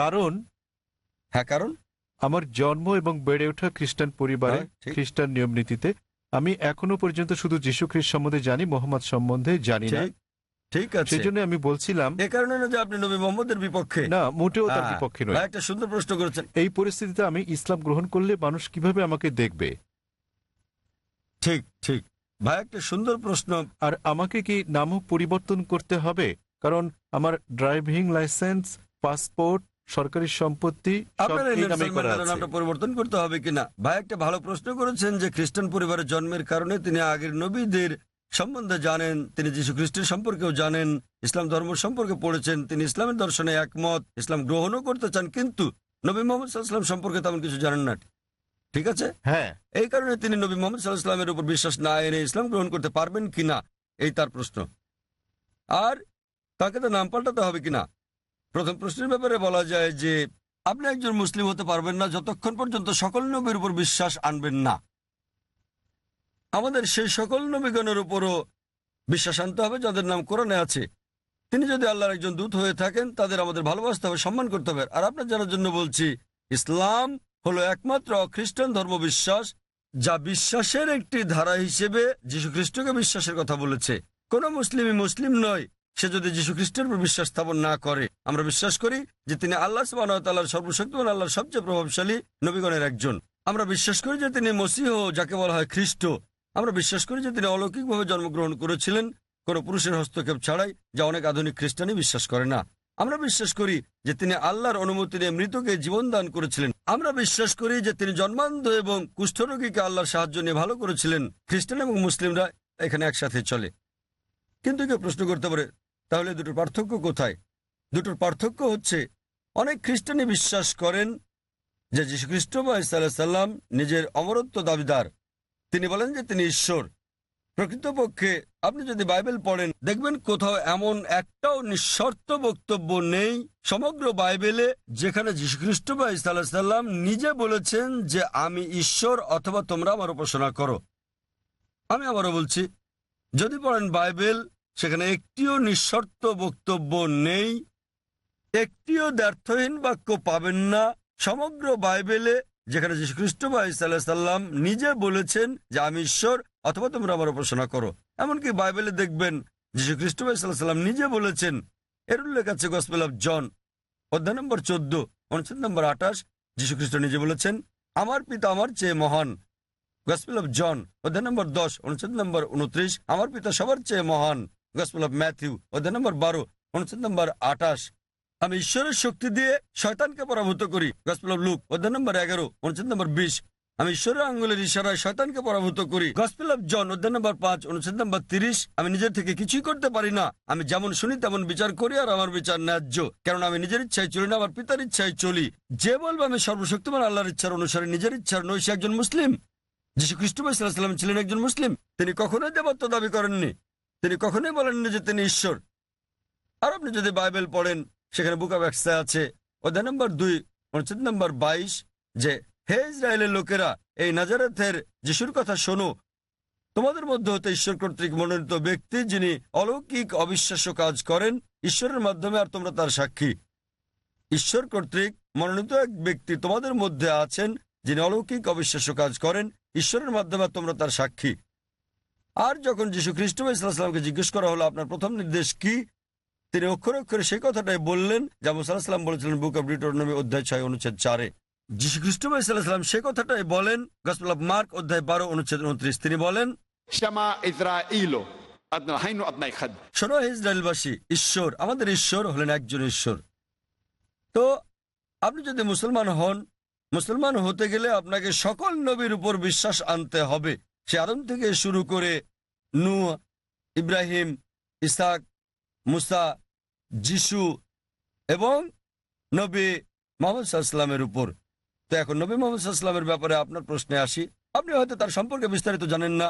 কারণ? হ্যাঁ কারণ? আমার জন্ম এবং বেড়ে ওঠা খ্রিস্টান পরিবারে হ্যাঁ, ঠিক। খ্রিস্টান নিয়ম নীতিতে আমি এখনও পর্যন্ত শুধু যীশু খ্রিস্ট সম্বন্ধে জানি মোহাম্মদ সম্বন্ধে জানি না। ঠিক ঠিক আছে। সেই জন্য আমি বলছিলাম এ কারণে না যে আপনি নবী মোহাম্মদের বিপক্ষে? না মোটেও তার হ্যাঁ, বিপক্ষে ভাই নয় একটা সুন্দর প্রশ্ন করেছেন। এই পরিস্থিতিতে আমি ইসলাম গ্রহণ করলে মানুষ কীভাবে আমাকে দেখবে? ঠিক ঠিক। ভাই একটা সুন্দর প্রশ্ন। আর আমাকে কি নামও পরিবর্তন করতে হবে? কারণ আমার ড্রাইভিং লাইসেন্স পাসপোর্ট সরকারি সম্পত্তি পরিবর্তন করতে হবে কিনা? ভাই একটা ভালো প্রশ্ন করেছেন যে খ্রিস্টান পরিবারের জন্মের কারণে তিনি আগের নবীদের সম্বন্ধে জানেন তিনি যীশু খ্রিস্টের সম্পর্কেও জানেন ইসলাম ধর্ম সম্পর্কে পড়েছেন তিনি ইসলামের দর্শনে একমত ইসলাম গ্রহণও করতে চান কিন্তু নবী মোহাম্মদ সম্পর্কে তেমন কিছু জানেন না। ঠিক আছে? হ্যাঁ। এই কারণে তিনি নবী মোহাম্মদ সাল্লাহ ইসলামের উপর বিশ্বাস না এনে ইসলাম গ্রহণ করতে পারবেন কিনা? এই তার প্রশ্ন। আর তাকে তো নাম পাল্টাতে হবে কিনা? প্রথম প্রশ্নের ব্যাপারে বলা যায় যে, আপনি একজন মুসলিম হতে পারবেন না যতক্ষণ পর্যন্ত সকল নবীর উপর বিশ্বাস আনবেন না। আমাদের সেই সকল নবীগণের উপরও বিশ্বাস আনতে হবে, যাদের নাম কোরআনে আছে। তিনি যদি আল্লাহর একজন দূত হয়ে থাকেন, তাদের আমাদের ভালোবাসতে হবে, সম্মান করতে হবে। আর আপনার জানার জন্য বলছি, ইসলাম হলো একমাত্র খ্রিস্টান ধর্ম বিশ্বাস, যা বিশ্বাসের একটি ধারা হিসেবে যীশু খ্রিস্টকে বিশ্বাসের কথা বলেছে। কোন মুসলিমই মুসলিম নয়। সে যদি যীশু খ্রিস্টের উপর বিশ্বাস স্থাপন না করে, আমরা বিশ্বাস করি যে তিনি আল্লাহ সুবাহর সর্বশক্তিমান, আল্লাহর সবচেয়ে প্রভাবশালী নবীগণের একজন। আমরা বিশ্বাস করি যে তিনি মসিহ, যাকে বলা হয় খ্রিস্ট। আমরা বিশ্বাস করি যে তিনি অলৌকিকভাবে জন্মগ্রহণ করেছিলেন। কোন পুরুষের হস্তক্ষেপ ছাড়াই যা অনেক আধুনিক খ্রিস্টানই বিশ্বাস করে না। আমরা বিশ্বাস করি যে তিনি আল্লাহর অনুমতি নিয়ে মৃতকে জীবন দান করেছিলেন। আমরা বিশ্বাস করি যে তিনি জন্মান্ধ এবং কুষ্ঠরোগীকে আল্লাহর সাহায্য নিয়ে ভালো করেছিলেন। খ্রিস্টান এবং মুসলিমরা এখানে একসাথে চলে। কিন্তু কেউ প্রশ্ন করতে পারে তাহলে দুটোর পার্থক্য কোথায়? দুটোর পার্থক্য হচ্ছে, অনেক খ্রিস্টানই বিশ্বাস করেন যে যীশু খ্রিস্ট বা সাল্লাম নিজের অমরত্ব দাবিদার। তিনি বলেন যে তিনি ঈশ্বর। প্রকৃতপক্ষে আপনি যদি বাইবেল পড়েন, দেখবেন কোথাও এমন একটাও নিঃশর্ত বক্তব্য নেই সমগ্র বাইবেলে যেখানে যীশুখ্রিস্ট বা ইসাল্লাহ সাল্লাম নিজে বলেছেন যে আমি ঈশ্বর অথবা তোমরা আমার উপাসনা করো। আমি আবারও বলছি, যদি পড়েন বাইবেল সেখানে একটিও নিঃশর্ত বক্তব্য নেই, একটিও দ্ব্যর্থহীন বাক্য পাবেন না। সমগ্র বাইবেলে যেখানে যীশু খ্রিস্ট ইসাল্লাহ সাল্লাম নিজে বলেছেন যে, আমি ঈশ্বর, অথবা তোমরা আমার উপাসনা করো। এমনকি বাইবেলে দেখবেন যীশু খ্রিস্ট সাল্লাম নিজে বলেছেন, এর উল্লেখ আছে গসপেল অফ জন, অধ্যায় নম্বর চোদ্দ, অনুচ্ছেদ নম্বর আঠাশ যীশু খ্রিস্ট নিজে বলেছেন, আমার পিতা আমার চেয়ে মহান। গসপেল অফ জন, অধ্যায় নম্বর দশ, অনুচ্ছেদ নম্বর উনত্রিশ আমার পিতা সবার চেয়ে মহান। গসপেল অফ ম্যাথিউ অধ্যায় নম্বর বারো, অনুচ্ছেদ নম্বর আঠাশ। আমি ঈশ্বরের শক্তি দিয়ে শয়তানকে পরাভূত করি গসপেল অফ লুক অধ্যায় নম্বর এগারো, অনুচ্ছেদ নম্বর বিশ। আমি ঈশ্বরের আঙ্গুলের ইশারায় শয়তানকে পরাভূত করি গসপেল অফ জন অধ্যায় নম্বর পাঁচ, অনুচ্ছেদ নম্বর তিরিশ। আমি নিজের থেকে কিছুই করতে পারি না, আমি যেমন শুনি তেমন বিচার করি আর আমার বিচার ন্যায্য কারণ আমি নিজের ইচ্ছায় চলি না, আমার পিতার ইচ্ছায় চলি। যে বলবে আমি সর্বশক্তিমান আল্লাহর ইচ্ছার অনুসারে নিজের ইচ্ছার সে একজন মুসলিম। যিশু খ্রিস্ট সাল্লাম ছিলেন একজন মুসলিম, তিনি কখনোই দেবত্ব দাবি করেননি। তিনি কখনোই বলেননি যে তিনি ঈশ্বর। আর আপনি যদি বাইবেল পড়েন, সেখানে বুক অফ এক্সা আছে, অধ্যায় নম্বর দুই, অনুচ্ছেদ নম্বর বাইশ, যে, হে ইসরায়েলের লোকেরা, এই নাজারাথের যিশুর কথা শোনো। তোমাদের মধ্যে হতে ঈশ্বর কর্তৃক মনোনীত ব্যক্তি যিনি অলৌকিক অবিশ্বাস্য কাজ করেন, ঈশ্বরের মাধ্যমে আর তোমরা তার সাক্ষী। ঈশ্বর কর্তৃক মনোনীত এক ব্যক্তি তোমাদের মধ্যে আছেন, যিনি অলৌকিক অবিশ্বাস্য কাজ করেন, ঈশ্বরের মাধ্যমে তোমরা তার সাক্ষী। আর যখন যীশু খ্রিস্ট ইসলামকে জিজ্ঞেস করা হলো আপনার প্রথম নির্দেশ কি? তিনি অক্ষরে অক্ষরে সেই কথাটাই বললেন যা মুসাল্লাহাম বলেছিলেন বুক অব ডিটোনমি অধ্যায় ছয় অনুচ্ছেদ চারে। যীশু খ্রিস্ট ইসলাম সে কথাটাই বলেন গসল মার্ক অধ্যায় বারো অনুচ্ছেদ উনত্রিশ। তিনি বলেন শোনো ইসরায়েলবাসী ঈশ্বর আমাদের ঈশ্বর হলেন একজন ঈশ্বর। তো আপনি যদি মুসলমান হন মুসলমান হতে গেলে আপনাকে সকল নবীর উপর বিশ্বাস আনতে হবে। সে আদম থেকে শুরু করে নু ইব্রাহিম ইসাক মুসা, যিশু এবং নবী মোহাম্মদ সাল্লামের উপর। তো এখন নবী মোহাম্মদ সাল্লামের ব্যাপারে আপনার প্রশ্নে আসি। আপনি হয়তো তার সম্পর্কে বিস্তারিত জানেন না।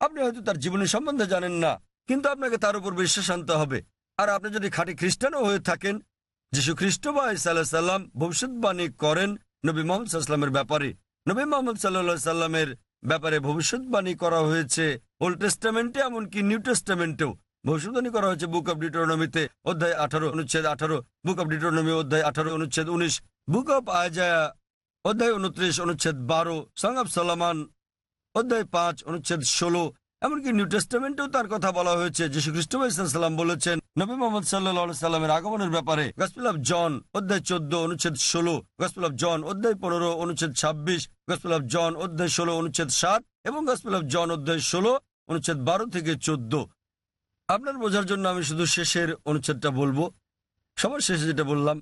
আপনি হয়তো তার জীবনী সম্বন্ধে জানেন না। কিন্তু আপনাকে তার উপর বিশ্বাস আনতে হবে। আর আপনি যদি খাঁটি খ্রিস্টানও হয়ে থাকেন, যিশু খ্রিস্ট বা ইসাল্লাহ সাল্লাম ভবিষ্যৎবাণী করেন নবী মোহাম্মদ সাল্লামের ব্যাপারে। নবী মোহাম্মদ সাল্লাহ সাল্লামের ব্যাপারে ভবিষ্যৎবাণী করা হয়েছে। ওল্ড টেস্টামেন্টে এমনকি নিউ টেস্টামেন্টেও ভবিষ্যৎবাণী করা হয়েছে। বুক অব ডিটোনমিতে অধ্যায় আঠারো, অনুচ্ছেদ আঠারো বুক অব ডিটোনমি অধ্যায় আঠারো, অনুচ্ছেদ উনিশ বুক অব আজায়া অধ্যায় উনত্রিশ, অনুচ্ছেদ বারো সং অব সালামান অধ্যায় পাঁচ, অনুচ্ছেদ ষোলো, এমনকি নিউ টেস্টামেন্টেও তার কথা বলা হয়েছে। যীশু খ্রিস্টাম বলেছেন নবী মোহাম্মদ সাল্লাহ সাল্লামের আগমনের ব্যাপারে গসপিল অফ জন অধ্যায় চোদ্দ, অনুচ্ছেদ ষোলো। গসপিল অফ জন অধ্যায় পনেরো, অনুচ্ছেদ ছাব্বিশ। গসপিল অফ জন অধ্যায় ষোলো, অনুচ্ছেদ সাত এবং গসপিল অফ জন অধ্যায় ষোলো, অনুচ্ছেদ বারো থেকে চোদ্দ। আপনার বোঝার জন্য আমি শুধু শেষের অনুচ্ছেদটা বলব। সবার শেষে যেটা বললাম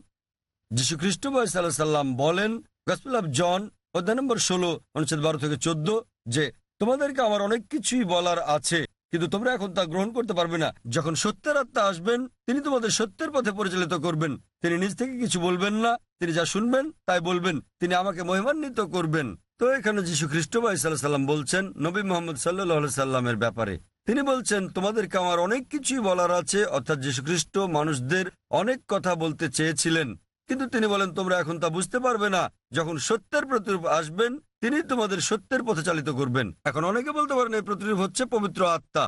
যীশু খ্রিস্ট ভাই সাল্লাহ সাল্লাম বলেন গসপিল অফ জন অধ্যায় নম্বর ষোলো, অনুচ্ছেদ বারো থেকে চোদ্দ, যে তোমাদেরকে আমার অনেক কিছুই বলার আছে। কিন্তু তোমরা এখন তা গ্রহণ করতে পারবে না। যখন সত্যের আত্মা আসবেন, তিনি তোমাদের সত্যের পথে পরিচালিত করবেন। তিনি নিজ থেকে কিছু বলবেন না, তিনি যা শুনবেন তাই বলবেন। তিনি আমাকে মহিমান্বিত করবেন। তো এখানে যীশু খ্রিস্ট সাল্লাম বলছেন, নবী মোহাম্মদ সাল্লাহ সাল্লামের ব্যাপারে। তিনি বলছেন, তোমাদেরকে আমার অনেক কিছুই বলার আছে, অর্থাৎ যীশু খ্রিস্ট মানুষদের অনেক কথা বলতে চেয়েছিলেন। কিন্তু তিনি বলেন, তোমরা এখন তা বুঝতে পারবে না। যখন সত্যের প্রতিরূপ আসবেন তিনি তোমাদের সত্যের পথে চালিত করবেন। এখন অনেকে বলতে পারেন, এই প্রতিরূপ হচ্ছে পবিত্র আত্মা।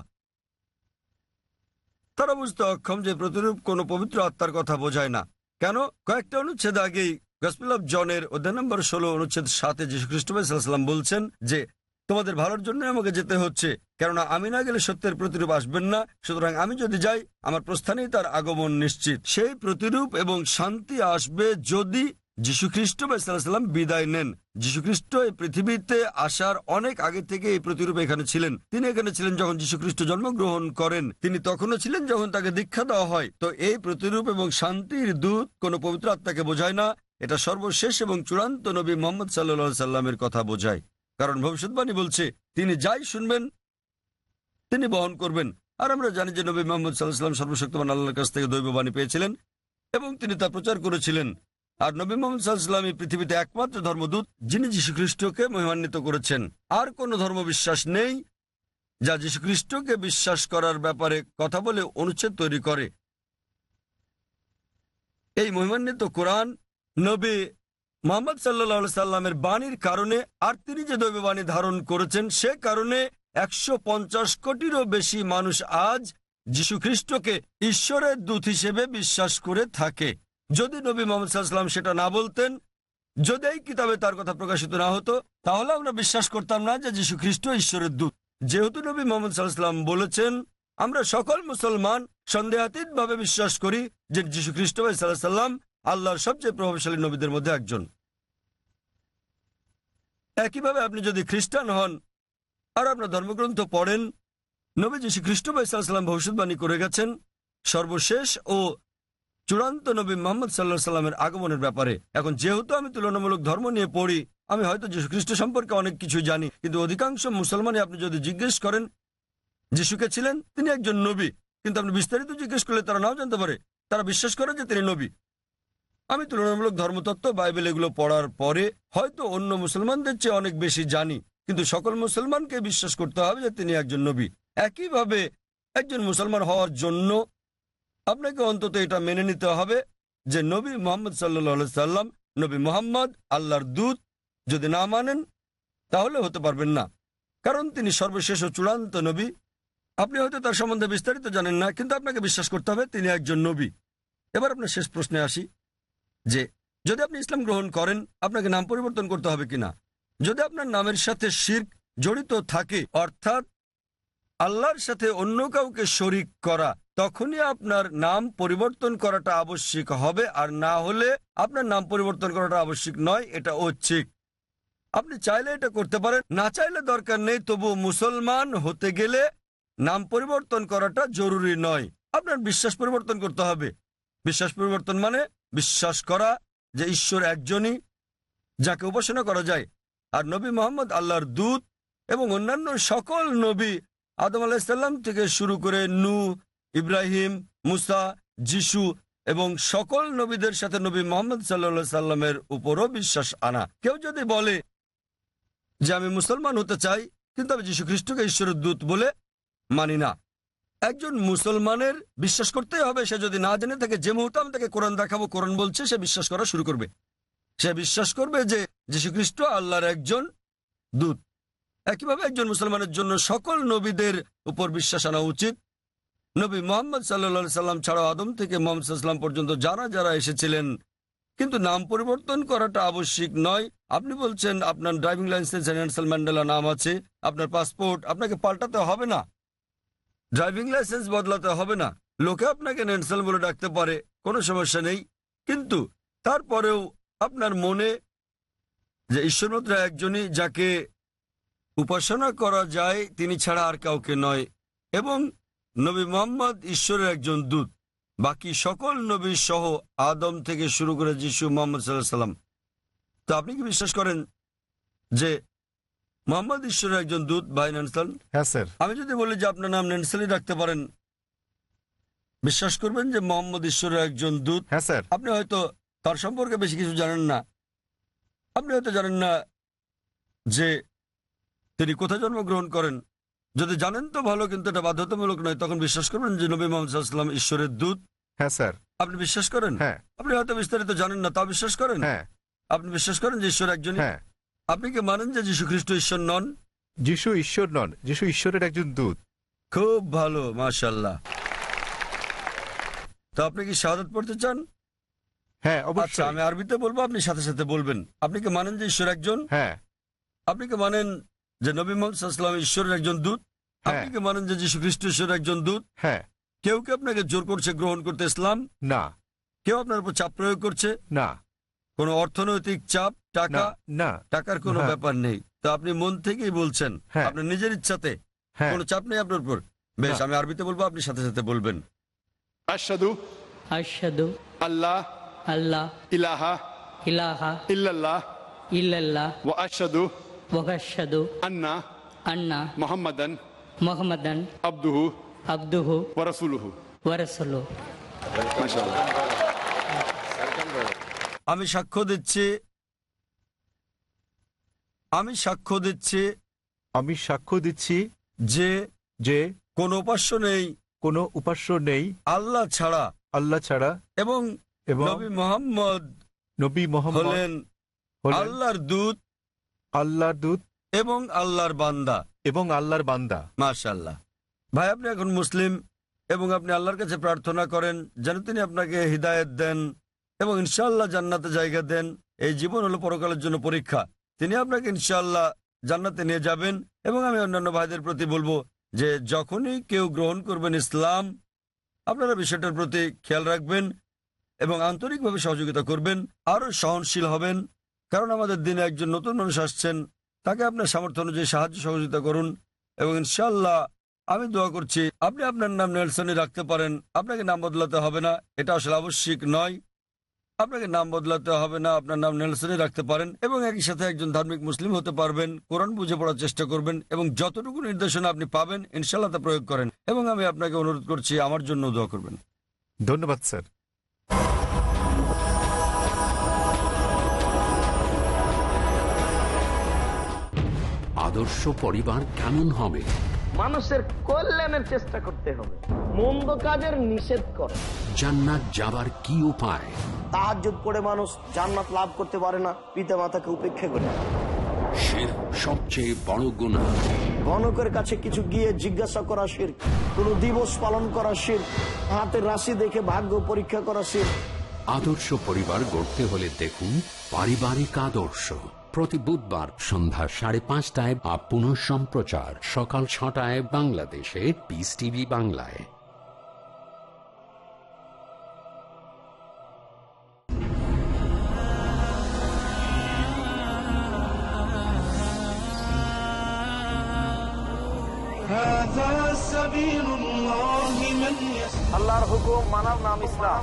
তারা বুঝতে অক্ষম যে প্রতিরূপ কোনো পবিত্র আত্মার কথা বোঝায় না। কেন? কয়েকটা অনুচ্ছেদ আগেই গসপিল অফ জনের অধ্যায় নম্বর ষোলো, অনুচ্ছেদ সাথে যীশু খ্রিস্ট সাল্লাম বলছেন যে, তোমাদের ভালোর জন্য আমাকে যেতে হচ্ছে, কেননা আমি না গেলে সত্যের প্রতিরূপ আসবেন না। সুতরাং আমি যদি যাই, আমার প্রস্থানেই তার আগমন নিশ্চিত। সেই প্রতিরূপ এবং শান্তি আসবে যদি যীশু খ্রিস্ট সাল্লাম বিদায় নেন। যীশু খ্রিস্ট এই পৃথিবীতে আসার অনেক আগে থেকে এই প্রতিরূপ এখানে ছিলেন। তিনি এখানে ছিলেন যখন যীশু খ্রিস্ট জন্মগ্রহণ করেন। তিনি তখনও ছিলেন যখন তাকে দীক্ষা দেওয়া হয়। তো এই প্রতিরূপ এবং শান্তির দূত কোনো পবিত্র আত্মাকে বোঝায় না। এটা সর্বশেষ এবং চূড়ান্ত নবী মোহাম্মদ সাল্লা সাল্লামের কথা বোঝায়। কারণ ভবিষ্যৎবাণী বলছে, তিনি যাই শুনবেন, তিনি বহন করবেন। আর আমরা জানি যে নবী মোহাম্মদ সাল্লাহ সাল্লাম সর্বশক্তিমান আল্লাহর কাছ থেকে দৈববাণী পেয়েছিলেন এবং তিনি তা প্রচার করেছিলেন। আর নবী মোহাম্মদ সাল্লাহাম পৃথিবীতে একমাত্র ধর্মদূত, যিনি যীশু খ্রিস্টকে মহিমান্বিত করেছেন। আর কোনো ধর্ম বিশ্বাস নেই যা যীশু খ্রিস্টকে বিশ্বাস করার ব্যাপারে কথা বলে অনুচ্ছেদ তৈরি করে। এই মহিমান্বিত কোরআন নবী মোহাম্মদ সাল্লা সাল্লামের বাণীর কারণে আর তিনি যে দৈববাণী ধারণ করেছেন, সে কারণে একশো পঞ্চাশ কোটিরও বেশি মানুষ আজ যীশু খ্রিস্টকে ঈশ্বরের দূত হিসেবে বিশ্বাস করে থাকে। যদি নবী মোহাম্মদ সাল্লাম সেটা না বলতেন, যদি এই কিতাবে তার কথা প্রকাশিত না হতো, তাহলে আমরা বিশ্বাস করতাম না যে যীশু খ্রিস্ট ঈশ্বরের দূত। যেহেতু নবী মোহাম্মদ সাল্লাম বলেছেন, আমরা সকল মুসলমান সন্দেহাতীত ভাবে বিশ্বাস করি যে যীশু খ্রিস্ট ভাই সাল্লাম আল্লাহর সবচেয়ে প্রভাবশালী নবীদের মধ্যে একজন। একইভাবে আপনি যদি খ্রিস্টান হন আর আপনার ধর্মগ্রন্থ পড়েন, নবী যীশু খ্রিস্ট সাল্লাম ভবিষ্যৎবাণী করে গেছেন, সর্বশেষ ও চূড়ান্ত নবী মোহাম্মদ সাল্লাহ সাল্লামের আগমনের ব্যাপারে। এখন যেহেতু আমি তুলনামূলক ধর্ম নিয়ে পড়ি, আমি হয়তো যীশু খ্রিস্ট সম্পর্কে অনেক কিছু জানি, কিন্তু অধিকাংশ মুসলমানই আপনি যদি জিজ্ঞেস করেন, যিশুকে ছিলেন তিনি একজন নবী, কিন্তু আপনি বিস্তারিত জিজ্ঞেস করলে তারা নাও জানতে পারে, তারা বিশ্বাস করে যে তিনি নবী। আমি তুলনামূলক ধর্মতত্ত্ব, বাইবেল এগুলো পড়ার পরে হয়তো অন্য মুসলমানদের চেয়ে অনেক বেশি জানি, কিন্তু সকল মুসলমানকে বিশ্বাস করতে হবে যে তিনি একজন নবী। একইভাবে একজন মুসলমান হওয়ার জন্য আপনাকে অন্তত এটা মেনে নিতে হবে যে নবী মোহাম্মদ সাল্লা সাল্লাম, নবী মোহাম্মদ, আল্লাহর দূত যদি না মানেন, তাহলে হতে পারবেন না। কারণ তিনি সর্বশেষ ও চূড়ান্ত নবী। আপনি হয়তো তার সম্বন্ধে বিস্তারিত জানেন না, কিন্তু আপনাকে বিশ্বাস করতে হবে তিনি একজন নবী। এবার আপনার শেষ প্রশ্নে আসি যে, যদি আপনি ইসলাম গ্রহণ করেন, আপনাকে নাম পরিবর্তন করতে হবে কিনা? যদি আপনার নামের সাথে শির্ক জড়িত থাকে, অর্থাৎ আল্লাহর সাথে অন্য কাউকে শরিক করা, তখনই আপনার নাম পরিবর্তন করাটা আবশ্যিক হবে, আর না হলে আপনার নাম পরিবর্তন করাটা আবশ্যিক নয়, এটা ঐচ্ছিক। আপনি চাইলে এটা করতে পারেন, না চাইলে দরকার নেই, তবু মুসলমান হতে গেলে নাম পরিবর্তন করাটা জরুরি নয়। আপনার বিশ্বাস পরিবর্তন করতে হবে। বিশ্বাস পরিবর্তন মানে বিশ্বাস করা যে ঈশ্বর একজনই, যাকে উপাসনা করা যায়। আর নবী মোহাম্মদ আল্লাহর দূত এবং অন্যান্য সকল নবী আদম আলাহিসাল্লাম থেকে শুরু করে নু, ইব্রাহিম, মুসা, যিশু এবং সকল নবীদের সাথে নবী মোহাম্মদ সাল্লা সাল্লামের উপরও বিশ্বাস আনা। কেউ যদি বলে যে আমি মুসলমান হতে চাই, কিন্তু আমি যীশু খ্রিস্টকে ঈশ্বরের দূত বলে মানি না। একজন মুসলমানের বিশ্বাস করতেই হবে, সে যদি না জেনে থাকে যে মুহূর্তে আমি তাকে কোরআন দেখাবো, কোরআন বলছে, সে বিশ্বাস করা শুরু করবে। সে বিশ্বাস করবে যে যীশু খ্রিস্ট আল্লাহর একজন দূত। একইভাবে একজন মুসলমানের জন্য সকল নবীদের উপর বিশ্বাস আনা উচিত। নবী মোহাম্মদ সাল্লা সাল্লাম ছাড়াও আদম থেকে মোহাম্মদ সাল্লাম পর্যন্ত যারা যারা এসেছিলেন, কিন্তু নাম পরিবর্তন করাটা আবশ্যিক নয়। আপনি বলছেন আপনার ড্রাইভিং লাইসেন্স নেলসন ম্যান্ডেলা নাম আছে, আপনার পাসপোর্ট, আপনাকে পাল্টাতে হবে না। ড্রাইভিং লাইসেন্স বদলাতে হবে না। লোকে আপনাকে নেনসেল বলে ডাকতে পারে, কোনো সমস্যা নেই। কিন্তু তারপরেও আপনার মনে যে ঈশ্বরমাত্র একজনই যাকে উপাসনা করা যায় তিনি ছাড়া আর কাউকে নয়। এবং নবী মোহাম্মদ ঈশ্বরের একজন দূত। বাকি সকল নবী সহ আদম থেকে শুরু করে যিশু মোহাম্মদ সাল্লাহ সাল্লাম তো আপনি কি বিশ্বাস করেন যে মোহাম্মদ ঈশ্বরের একজন দূত ভাই নেনসাল হ্যাঁ স্যার। আমি যদি বলি যে আপনার নাম নেনসালি রাখতে পারেন বিশ্বাস করবেন যে মোহাম্মদ ঈশ্বরের একজন দূত। হ্যাঁ স্যার। আপনি হয়তো তার সম্পর্কে বেশি কিছু জানেন না। আপনি হয়তো জানেন না যে তিনি কোথায় জন্মগ্রহণ করেন? যদি জানেন তো ভালো কিন্তু এটা বাধ্যতামূলক নয়। তখন বিশ্বাস করবেন যে নবী মোহাম্মদ ঈশ্বরের দূত। হ্যাঁ স্যার। আপনি বিশ্বাস করেন? হ্যাঁ। আপনি হয়তো বিস্তারিত জানেন না তা বিশ্বাস করেন? হ্যাঁ। আপনি বিশ্বাস করেন যে ঈশ্বর একজন? হ্যাঁ। আপনি কি মানেন যে যীশু খ্রিস্ট ঈশ্বর নন? যিশু ঈশ্বর নন যিশু ঈশ্বরের একজন দূত। খুব ভালো মাশাল্লাহ তো আপনি কি শাহাদাত পড়তে চান? হ্যাঁ আচ্ছা অবশ্যই আমি আরবিতে বলব আপনি সাথে সাথে বলবেন। আপনি কি মানেন যে ঈশ্বর একজন? হ্যাঁ। আপনি কি মানেন যে নবী মোহাম্মদ ঈশ্বরের একজন দূত হ্যাঁ। আপনি কি মানেন যে যীশু খ্রিস্ট ঈশ্বরের একজন দূত? হ্যাঁ। কেউ কি আপনাকে জোর করছে গ্রহণ করতে ইসলাম? না। কেউ আপনার উপর চাপ প্রয়োগ করছে? না। কোন অর্থনৈতিক চাপ টাকা? না টাকার কোনো হ্যাঁ। ব্যাপার নেই। তো আপনি মন থেকেই বলছেন হ্যাঁ। আপনার নিজের ইচ্ছাতে কোন চাপ নেই আপনার উপর? বেশ আমি আরবিতে বলব আপনি সাথে সাথে বলবেন। আশাদু আশাদু আল্লাহ। আল্লাহ। ইলাহা। ইলাহা। ইল্লাল্লাহ। ইল্লাল্লাহ ওয়া আশাদু وأشهد ওয়াশহাদু أن আন্না محمدا মুহাম্মাদান عبده আবদুহু ورسوله ওয়া রাসূলুহু ما شاء الله আমি সাক্ষ্য দিচ্ছি আমি সাক্ষ্য দিচ্ছি আমি সাক্ষ্য দিচ্ছি যে যে কোনো উপাস্য নেই কোনো উপাস্য নেই আল্লাহ ছাড়া আল্লাহ ছাড়া এবং এবং নবী মোহাম্মদ নবী মোহাম্মদ হলেন হলেন আল্লাহর দূত আল্লাহর দূত এবং আল্লাহর বান্দা। এবং আল্লাহর বান্দা। মাশাল্লাহ ভাই আপনি এখন মুসলিম এবং আপনি আল্লাহর কাছে প্রার্থনা করেন যেন তিনি আপনাকে হৃদায়ত দেন এবং ইনশাআল্লাহ জান্নাতে জায়গা দেন। এই জীবন হলো পরকালের জন্য পরীক্ষা। তিনি আপনাকে ইনশাআল্লাহ জান্নাতে নিয়ে যাবেন এবং আমি অন্যান্য ভাইদের প্রতি বলব যে যখনই কেউ গ্রহণ করবেন ইসলাম আপনারা বিষয়টার প্রতি খেয়াল রাখবেন এবং আন্তরিকভাবে সহযোগিতা করবেন আরও সহনশীল হবেন। কারণ আমাদের দিনে একজন নতুন মানুষ আসছেন, তাকে আপনার সামর্থ্য অনুযায়ী সাহায্য সহযোগিতা করুন এবং ইনশাল্লাহ আমি দোয়া করছি, আপনি আপনার নাম নেলসনই রাখতে পারেন, আপনাকে নাম বদলাতে হবে না, এটা আসলে আবশ্যিক নয়। আপনাকে নাম বদলাতে হবে না, আপনার নাম নেলসনই রাখতে পারেন এবং একই সাথে একজন ধার্মিক মুসলিম হতে পারবেন, কোরআন বুঝে পড়ার চেষ্টা করবেন এবং যতটুকু নির্দেশনা আপনি পাবেন ইনশাল্লাহ তা প্রয়োগ করেন এবং আমি আপনাকে অনুরোধ করছি, আমার জন্য দোয়া করবেন। ধন্যবাদ, স্যার। আদর্শ পরিবার কেমন হবে? মানুষের কল্যাণের চেষ্টা করতে হবে। মন্দ কাজের নিষেধ করে। জান্নাত যাবার কি উপায়? তাহাজ্জুদ করে মানুষ জান্নাত লাভ করতে পারে না পিতা মাতাকে উপেক্ষা করে। শির সবচেয়ে বড় গুণা গণকের কাছে কিছু গিয়ে জিজ্ঞাসা করা শির কোন দিবস পালন করা শির হাতের রাশি দেখে ভাগ্য পরীক্ষা করা শির। আদর্শ পরিবার গড়তে হলে দেখুন পারিবারিক আদর্শ। প্রতি বুধবার সন্ধ্যা সাড়ে পাঁচটায় বা পুনঃ সম্প্রচার সকাল ছটায় বাংলাদেশে পিস টিভি বাংলায়। আল্লাহর হুকুম মানার নাম ইসলাম।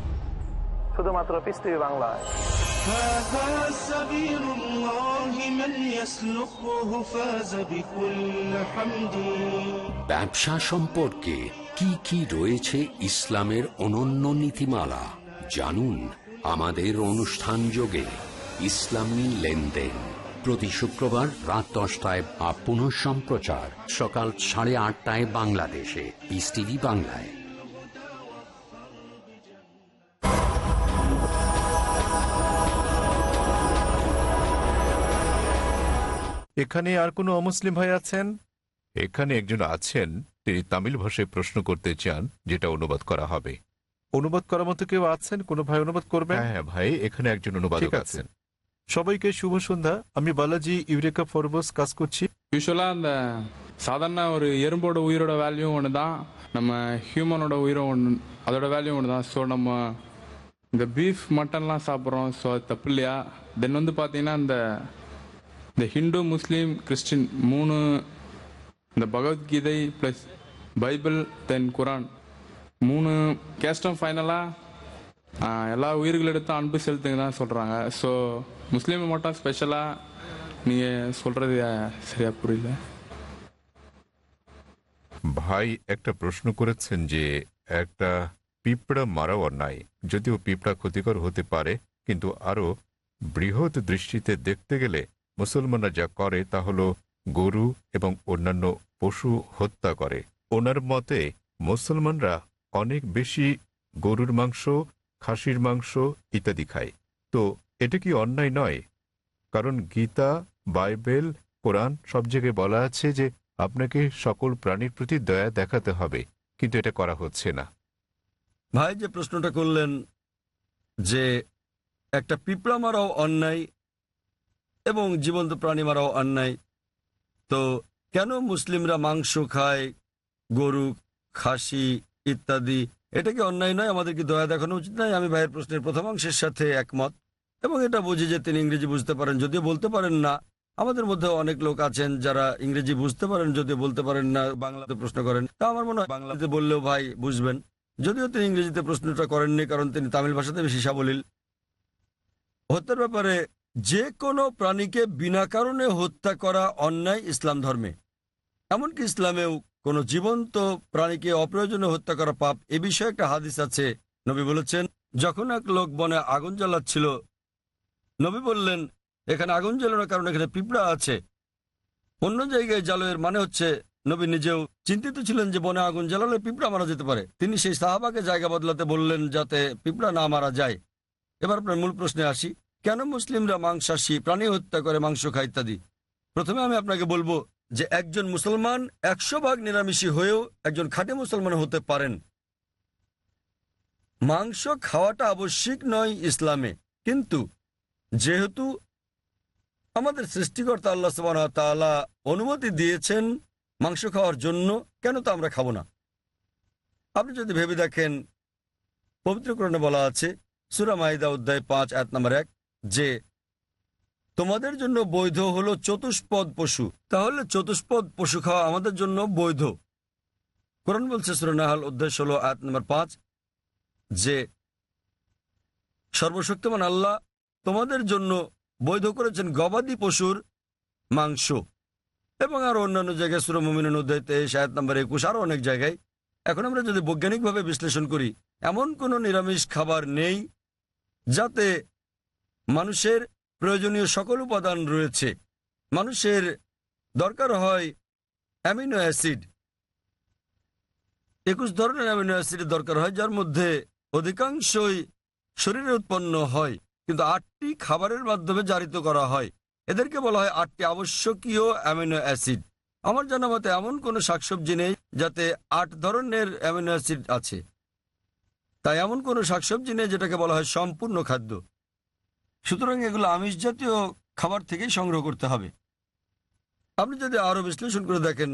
শুধুমাত্র পিস টিভি বাংলায়। ব্যবসা সম্পর্কে কি কি রয়েছে ইসলামের অনন্য নীতিমালা জানুন আমাদের অনুষ্ঠান যোগে ইসলামী লেনদেন। প্রতি শুক্রবার রাত দশটায় বা পুনঃ সম্প্রচার সকাল সাড়ে আটটায় বাংলাদেশে পিস টিভি বাংলায়। এখানে আর কোনো অমুসলিম ভাই আছেন এখানে একজন আছেন তিনি তামিল ভাষায় প্রশ্ন করতে চান যেটা অনুবাদ করা হবে অনুবাদ করার মতো কেউ আছেন কোনো ভাই অনুবাদ করবেন হ্যাঁ ভাই এখানে একজন অনুবাদক আছেন সবাইকে শুভ সন্ধ্যা আমি বালাজি ইউরেকা ফরবস কাজ করছি யூஸ்வலாக அந்த சாதாரண ஒரு எறும்போட உயிரோட வேல்யூ ஒன்று தான் நம்ம ஹியூமனோட உயிரும் ஒன்று அதோட வேல்யூ ஒன்று தான் ஸோ நம்ம இந்த பீஃப் மட்டன்லாம் சாப்பிட்றோம் ஸோ அது தப்பு இல்லையா தென் வந்து பார்த்தீங்கன்னா இந்த இந்த ஹிந்து முஸ்லீம் கிறிஸ்டின் மூணு இந்த Bhagavad Gita plus Bible then Quran மூணு கேஸ்டும் ஃபைனலாக எல்லா உயிர்களிடத்தும் அன்பு செலுத்துங்க தான் சொல்கிறாங்க ஸோ முஸ்லீமை மட்டும் ஸ்பெஷலாக நீங்கள் சொல்கிறது சரியா புரியல ভাই একটা প্রশ্ন করেছেন যে একটা পিঁপড়া মারাও অন্যায় যদিও পিঁপড়া ক্ষতিকর হতে পারে কিন্তু আরও বৃহৎ দৃষ্টিতে দেখতে গেলে মুসলমানরা যা করে তা হল গরু এবং অন্যান্য পশু হত্যা করে। ওনার মতে, মুসলমানরা অনেক বেশি গরুর মাংস, খাসির মাংস ইত্যাদি খায়। তো এটা কি অন্যায় নয়? কারণ গীতা, বাইবেল, কোরআন সব জায়গায় বলা আছে যে আপনাকে সকল প্রাণীর প্রতি দয়া দেখাতে হবে, কিন্তু এটা করা হচ্ছে না। ভাই যে প্রশ্নটা করলেন যে একটা পিঁপড়া মারাও অন্যায় এবং জীবন্ত প্রাণী মারাও অন্যায়। তো কেন মুসলিমরা মাংস খায়, গরু, খাসি ইত্যাদি? এটা কি অন্যায় নয়? আমাদের কি দয়া দেখানো উচিত নয়? আমি ভাইয়ের প্রশ্নের প্রথম অংশের সাথে একমত। এবং এটা বুঝি যে তিনি ইংরেজি বুঝতে পারেন, যদিও বলতে পারেন না। আমাদের মধ্যে অনেক লোক আছেন যারা ইংরেজি বুঝতে পারেন, যদিও বলতে পারেন না, বাংলাতে প্রশ্ন করেন। তা আমার মনে হয় বাংলাতে বললেও ভাই বুঝবেন। যদিও তিনি ইংরেজিতে প্রশ্নটা করেননি, কারণ তিনি তামিল ভাষাতে বেশি সাবলীল। হত্যার ব্যাপারে যে কোনো প্রাণীকে বিনা কারণে হত্যা করা অন্যায় ইসলাম ধর্মে। এমনকি ইসলামেও কোনো জীবন্ত প্রাণীকে অপ্রয়োজনে হত্যা করা পাপ এ বিষয়ে একটা হাদিস আছে, নবী বলেছেন, যখন এক লোক বনে আগুন জ্বালাচ্ছিল, নবী বললেন, এখানে আগুন জ্বালানোর কারণে এখানে পিঁপড়া আছে। অন্য জায়গায় জ্বালোয়ের মানে হচ্ছে, নবী নিজেও চিন্তিত ছিলেন যে বনে আগুন জ্বালালে পিঁপড়া মারা যেতে পারে। তিনি সেই সাহাবাকে জায়গা বদলাতে বললেন যাতে পিঁপড়া না মারা যায়। এবার আপনার মূল প্রশ্নে আসি। কেন মুসলিমরা মাংসাশী, প্রাণী হত্যা করে মাংস খায় ইত্যাদি? প্রথমে আমি আপনাকে বলব যে একজন মুসলমান একশো ভাগ নিরামিষী হয়েও একজন খাঁটি মুসলমান হতে পারেন। মাংস খাওয়াটা আবশ্যিক নয় ইসলামে। কিন্তু যেহেতু আমাদের সৃষ্টিকর্তা আল্লাহ তাআলা অনুমতি দিয়েছেন মাংস খাওয়ার জন্য, কেন তো আমরা খাব না? আপনি যদি ভেবে দেখেন পবিত্রকরণে বলা আছে, সুরা মাইদা অধ্যায় পাঁচ এক নম্বর এক যে তোমাদের জন্য বৈধ হলো চতুষ্পদ পশু। তাহলে চতুষ্পদ পশু খাওয়া আমাদের জন্য বৈধ। কোরআন বলছে সুরনাহাল অধ্যায় ষোলো, আয়াত নম্বর পাঁচ, যে সর্বশক্তিমান আল্লাহ তোমাদের জন্য বৈধ করেছেন গবাদি পশুর মাংস। এবং আরও অন্যান্য জায়গায় সুরমিন অধ্যায় তেইশ, আয়াত নম্বর একুশ, আরও অনেক জায়গায়। এখন আমরা যদি বৈজ্ঞানিকভাবে বিশ্লেষণ করি, এমন কোনো নিরামিষ খাবার নেই যাতে মানুষের প্রয়োজনীয় সকল উপাদান রয়েছে। মানুষের দরকার হয় অ্যামিনো অ্যাসিড। একুশ ধরনের অ্যামিনো অ্যাসিডের দরকার হয়, যার মধ্যে অধিকাংশই শরীরে উৎপন্ন হয়, কিন্তু আটটি খাবারের মাধ্যমে জারিত করা হয়। এদেরকে বলা হয় আটটি আবশ্যকীয় অ্যামিনো অ্যাসিড। আমার জানা মতে এমন কোনো শাকসবজি নেই যাতে আট ধরনের অ্যামিনো অ্যাসিড আছে। তাই এমন কোনো শাকসবজি নেই যেটাকে বলা হয় সম্পূর্ণ খাদ্য। সুতরাং এগুলো আমিষ জাতীয় খাবার থেকেই সংগ্রহ করতে হবে। আপনি যদি আরও বিশ্লেষণ করে দেখেন,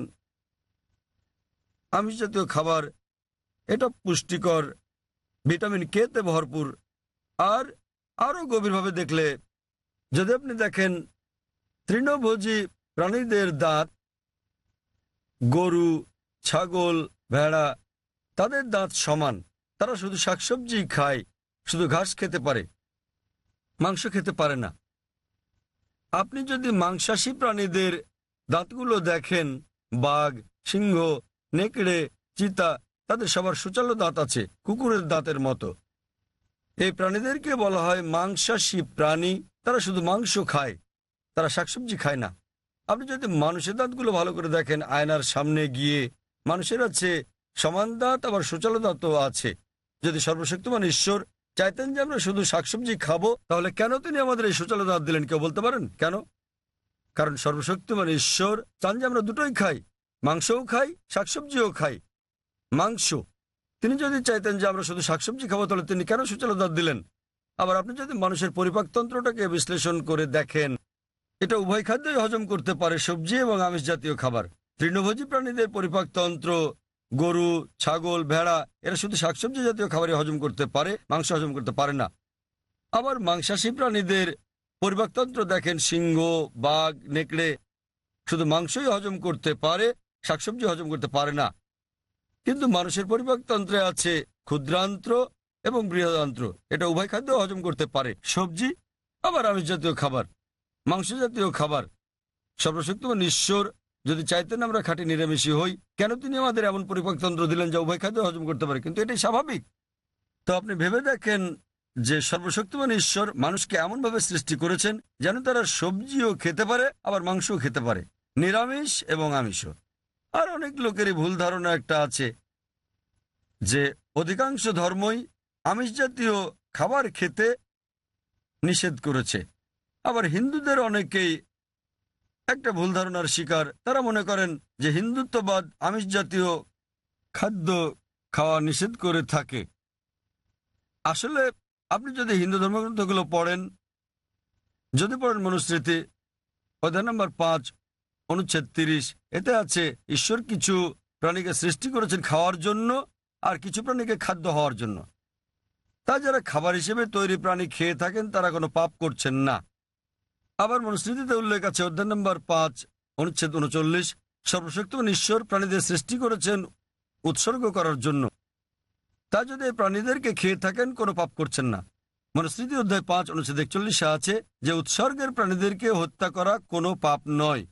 আমিষ জাতীয় খাবার, এটা পুষ্টিকর, ভিটামিন কে তে ভরপুর, আর আরও গভীরভাবে দেখলে যদি আপনি দেখেন, তৃণভোজী প্রাণীদের দাঁত, গরু, ছাগল, ভেড়া, তাদের দাঁত সমান, তারা শুধু শাকসবজি খায়, শুধু ঘাস খেতে পারে। মাংস খেতে পারে না। আপনি যদি মাংসাশী প্রাণীদের দাঁতগুলো দেখেন, বাঘ, সিংহ, নেকড়ে, চিতা, তাদের সবার সুচালো দাঁত আছে, কুকুরের দাঁতের মতো। এই প্রাণীদেরকে বলা হয় মাংসাশী প্রাণী। তারা শুধু মাংস খায়, তারা শাকসবজি খায় না। আপনি যদি মানুষের দাঁতগুলো ভালো করে দেখেন, আয়নার সামনে গিয়ে মানুষের আছে, সমান দাঁত, আবার সুচালো দাঁতও আছে। যদি সর্বশক্তিমান ঈশ্বর চাইতেন যে আমরা শুধু শাকসবজি খাব, তাহলে কেন তিনি আমাদের এই সুচালো দাঁত দিলেন, কেউ বলতে পারেন? কেন? কারণ সর্বশক্তিমান ঈশ্বর চান যে আমরা দুটোই খাই, মাংসও খাই, শাকসবজিও খাই। মাংস। তিনি যদি চাইতেন যে আমরা শুধু শাকসবজি খাব, তাহলে তিনি কেন সুচালো দাঁত দিলেন? আবার আপনি যদি মানুষের পরিপাকতন্ত্রটাকে বিশ্লেষণ করে দেখেন, এটা উভয় খাদ্যই হজম করতে পারে সবজি এবং আমিষ জাতীয় খাবার। তৃণভোজী প্রাণীদের পরিপাকতন্ত্র গরু, ছাগল, ভেড়া, এরা শুধু শাকসবজি জাতীয় খাবারই হজম করতে পারে, মাংস হজম করতে পারে না। আবার মাংসাশী প্রাণীদের পরিবাকতন্ত্র দেখেন, সিংহ, বাঘ, নেকড়ে শুধু মাংসই হজম করতে পারে, শাকসবজি হজম করতে পারে না। কিন্তু মানুষের পরিবাকতন্ত্রে আছে ক্ষুদ্রান্ত্র এবং বৃহদান্ত্র। এটা উভয় খাদ্য হজম করতে পারে। সবজি আবার আমিষ জাতীয় খাবার মাংস জাতীয় খাবার, সর্বশক্তিমান ঈশ্বর যদি চাইতেন আমরা খাঁটি নিরামিষী হই, কেন তিনি আমাদের এমন পরিপাকতন্ত্র দিলেন যে উভয় খাদ্য হজম করতে পারে? কিন্তু এটাই স্বাভাবিক। তো আপনি ভেবে দেখেন যে সর্বশক্তিমান ঈশ্বর মানুষকে এমনভাবে সৃষ্টি করেছেন যেন তারা সবজিও খেতে পারে, আবার মাংসও খেতে পারে। নিরামিষ এবং আমিষও আর অনেক লোকেরই ভুল ধারণা একটা আছে যে অধিকাংশ ধর্মই আমিষ জাতীয় খাবার খেতে নিষেধ করেছে। আবার হিন্দুদের অনেকেই একটা ভুল ধারণার শিকার। তারা মনে করেন যে হিন্দুত্ববাদ আমিষ জাতীয় খাদ্য খাওয়া নিষেধ করে থাকে। আসলে আপনি যদি হিন্দু ধর্মগ্রন্থগুলো পড়েন, যদি পড়েন মনুস্মৃতি, অধ্যায় নম্বর পাঁচ, অনুচ্ছেদ তিরিশ, এতে আছে ঈশ্বর কিছু প্রাণীকে সৃষ্টি করেছেন খাওয়ার জন্য আর কিছু প্রাণীকে খাদ্য হওয়ার জন্য। তা যারা খাবার হিসেবে তৈরি প্রাণী খেয়ে থাকেন, তারা কোনো পাপ করছেন না। আবার মনুস্মৃতিতে উল্লেখ আছে অধ্যায় নম্বর পাঁচ, অনুচ্ছেদ উনচল্লিশ। সর্বশক্তিমান ঈশ্বর প্রাণীদের সৃষ্টি করেছেন উৎসর্গ করার জন্য। তা যদি প্রাণীদেরকে খেয়ে থাকেন, কোনো পাপ করছেন না। মনুস্মৃতি অধ্যায় পাঁচ, অনুচ্ছেদ একচল্লিশে আছে যে উৎসর্গের প্রাণীদেরকে হত্যা করা কোনো পাপ নয়।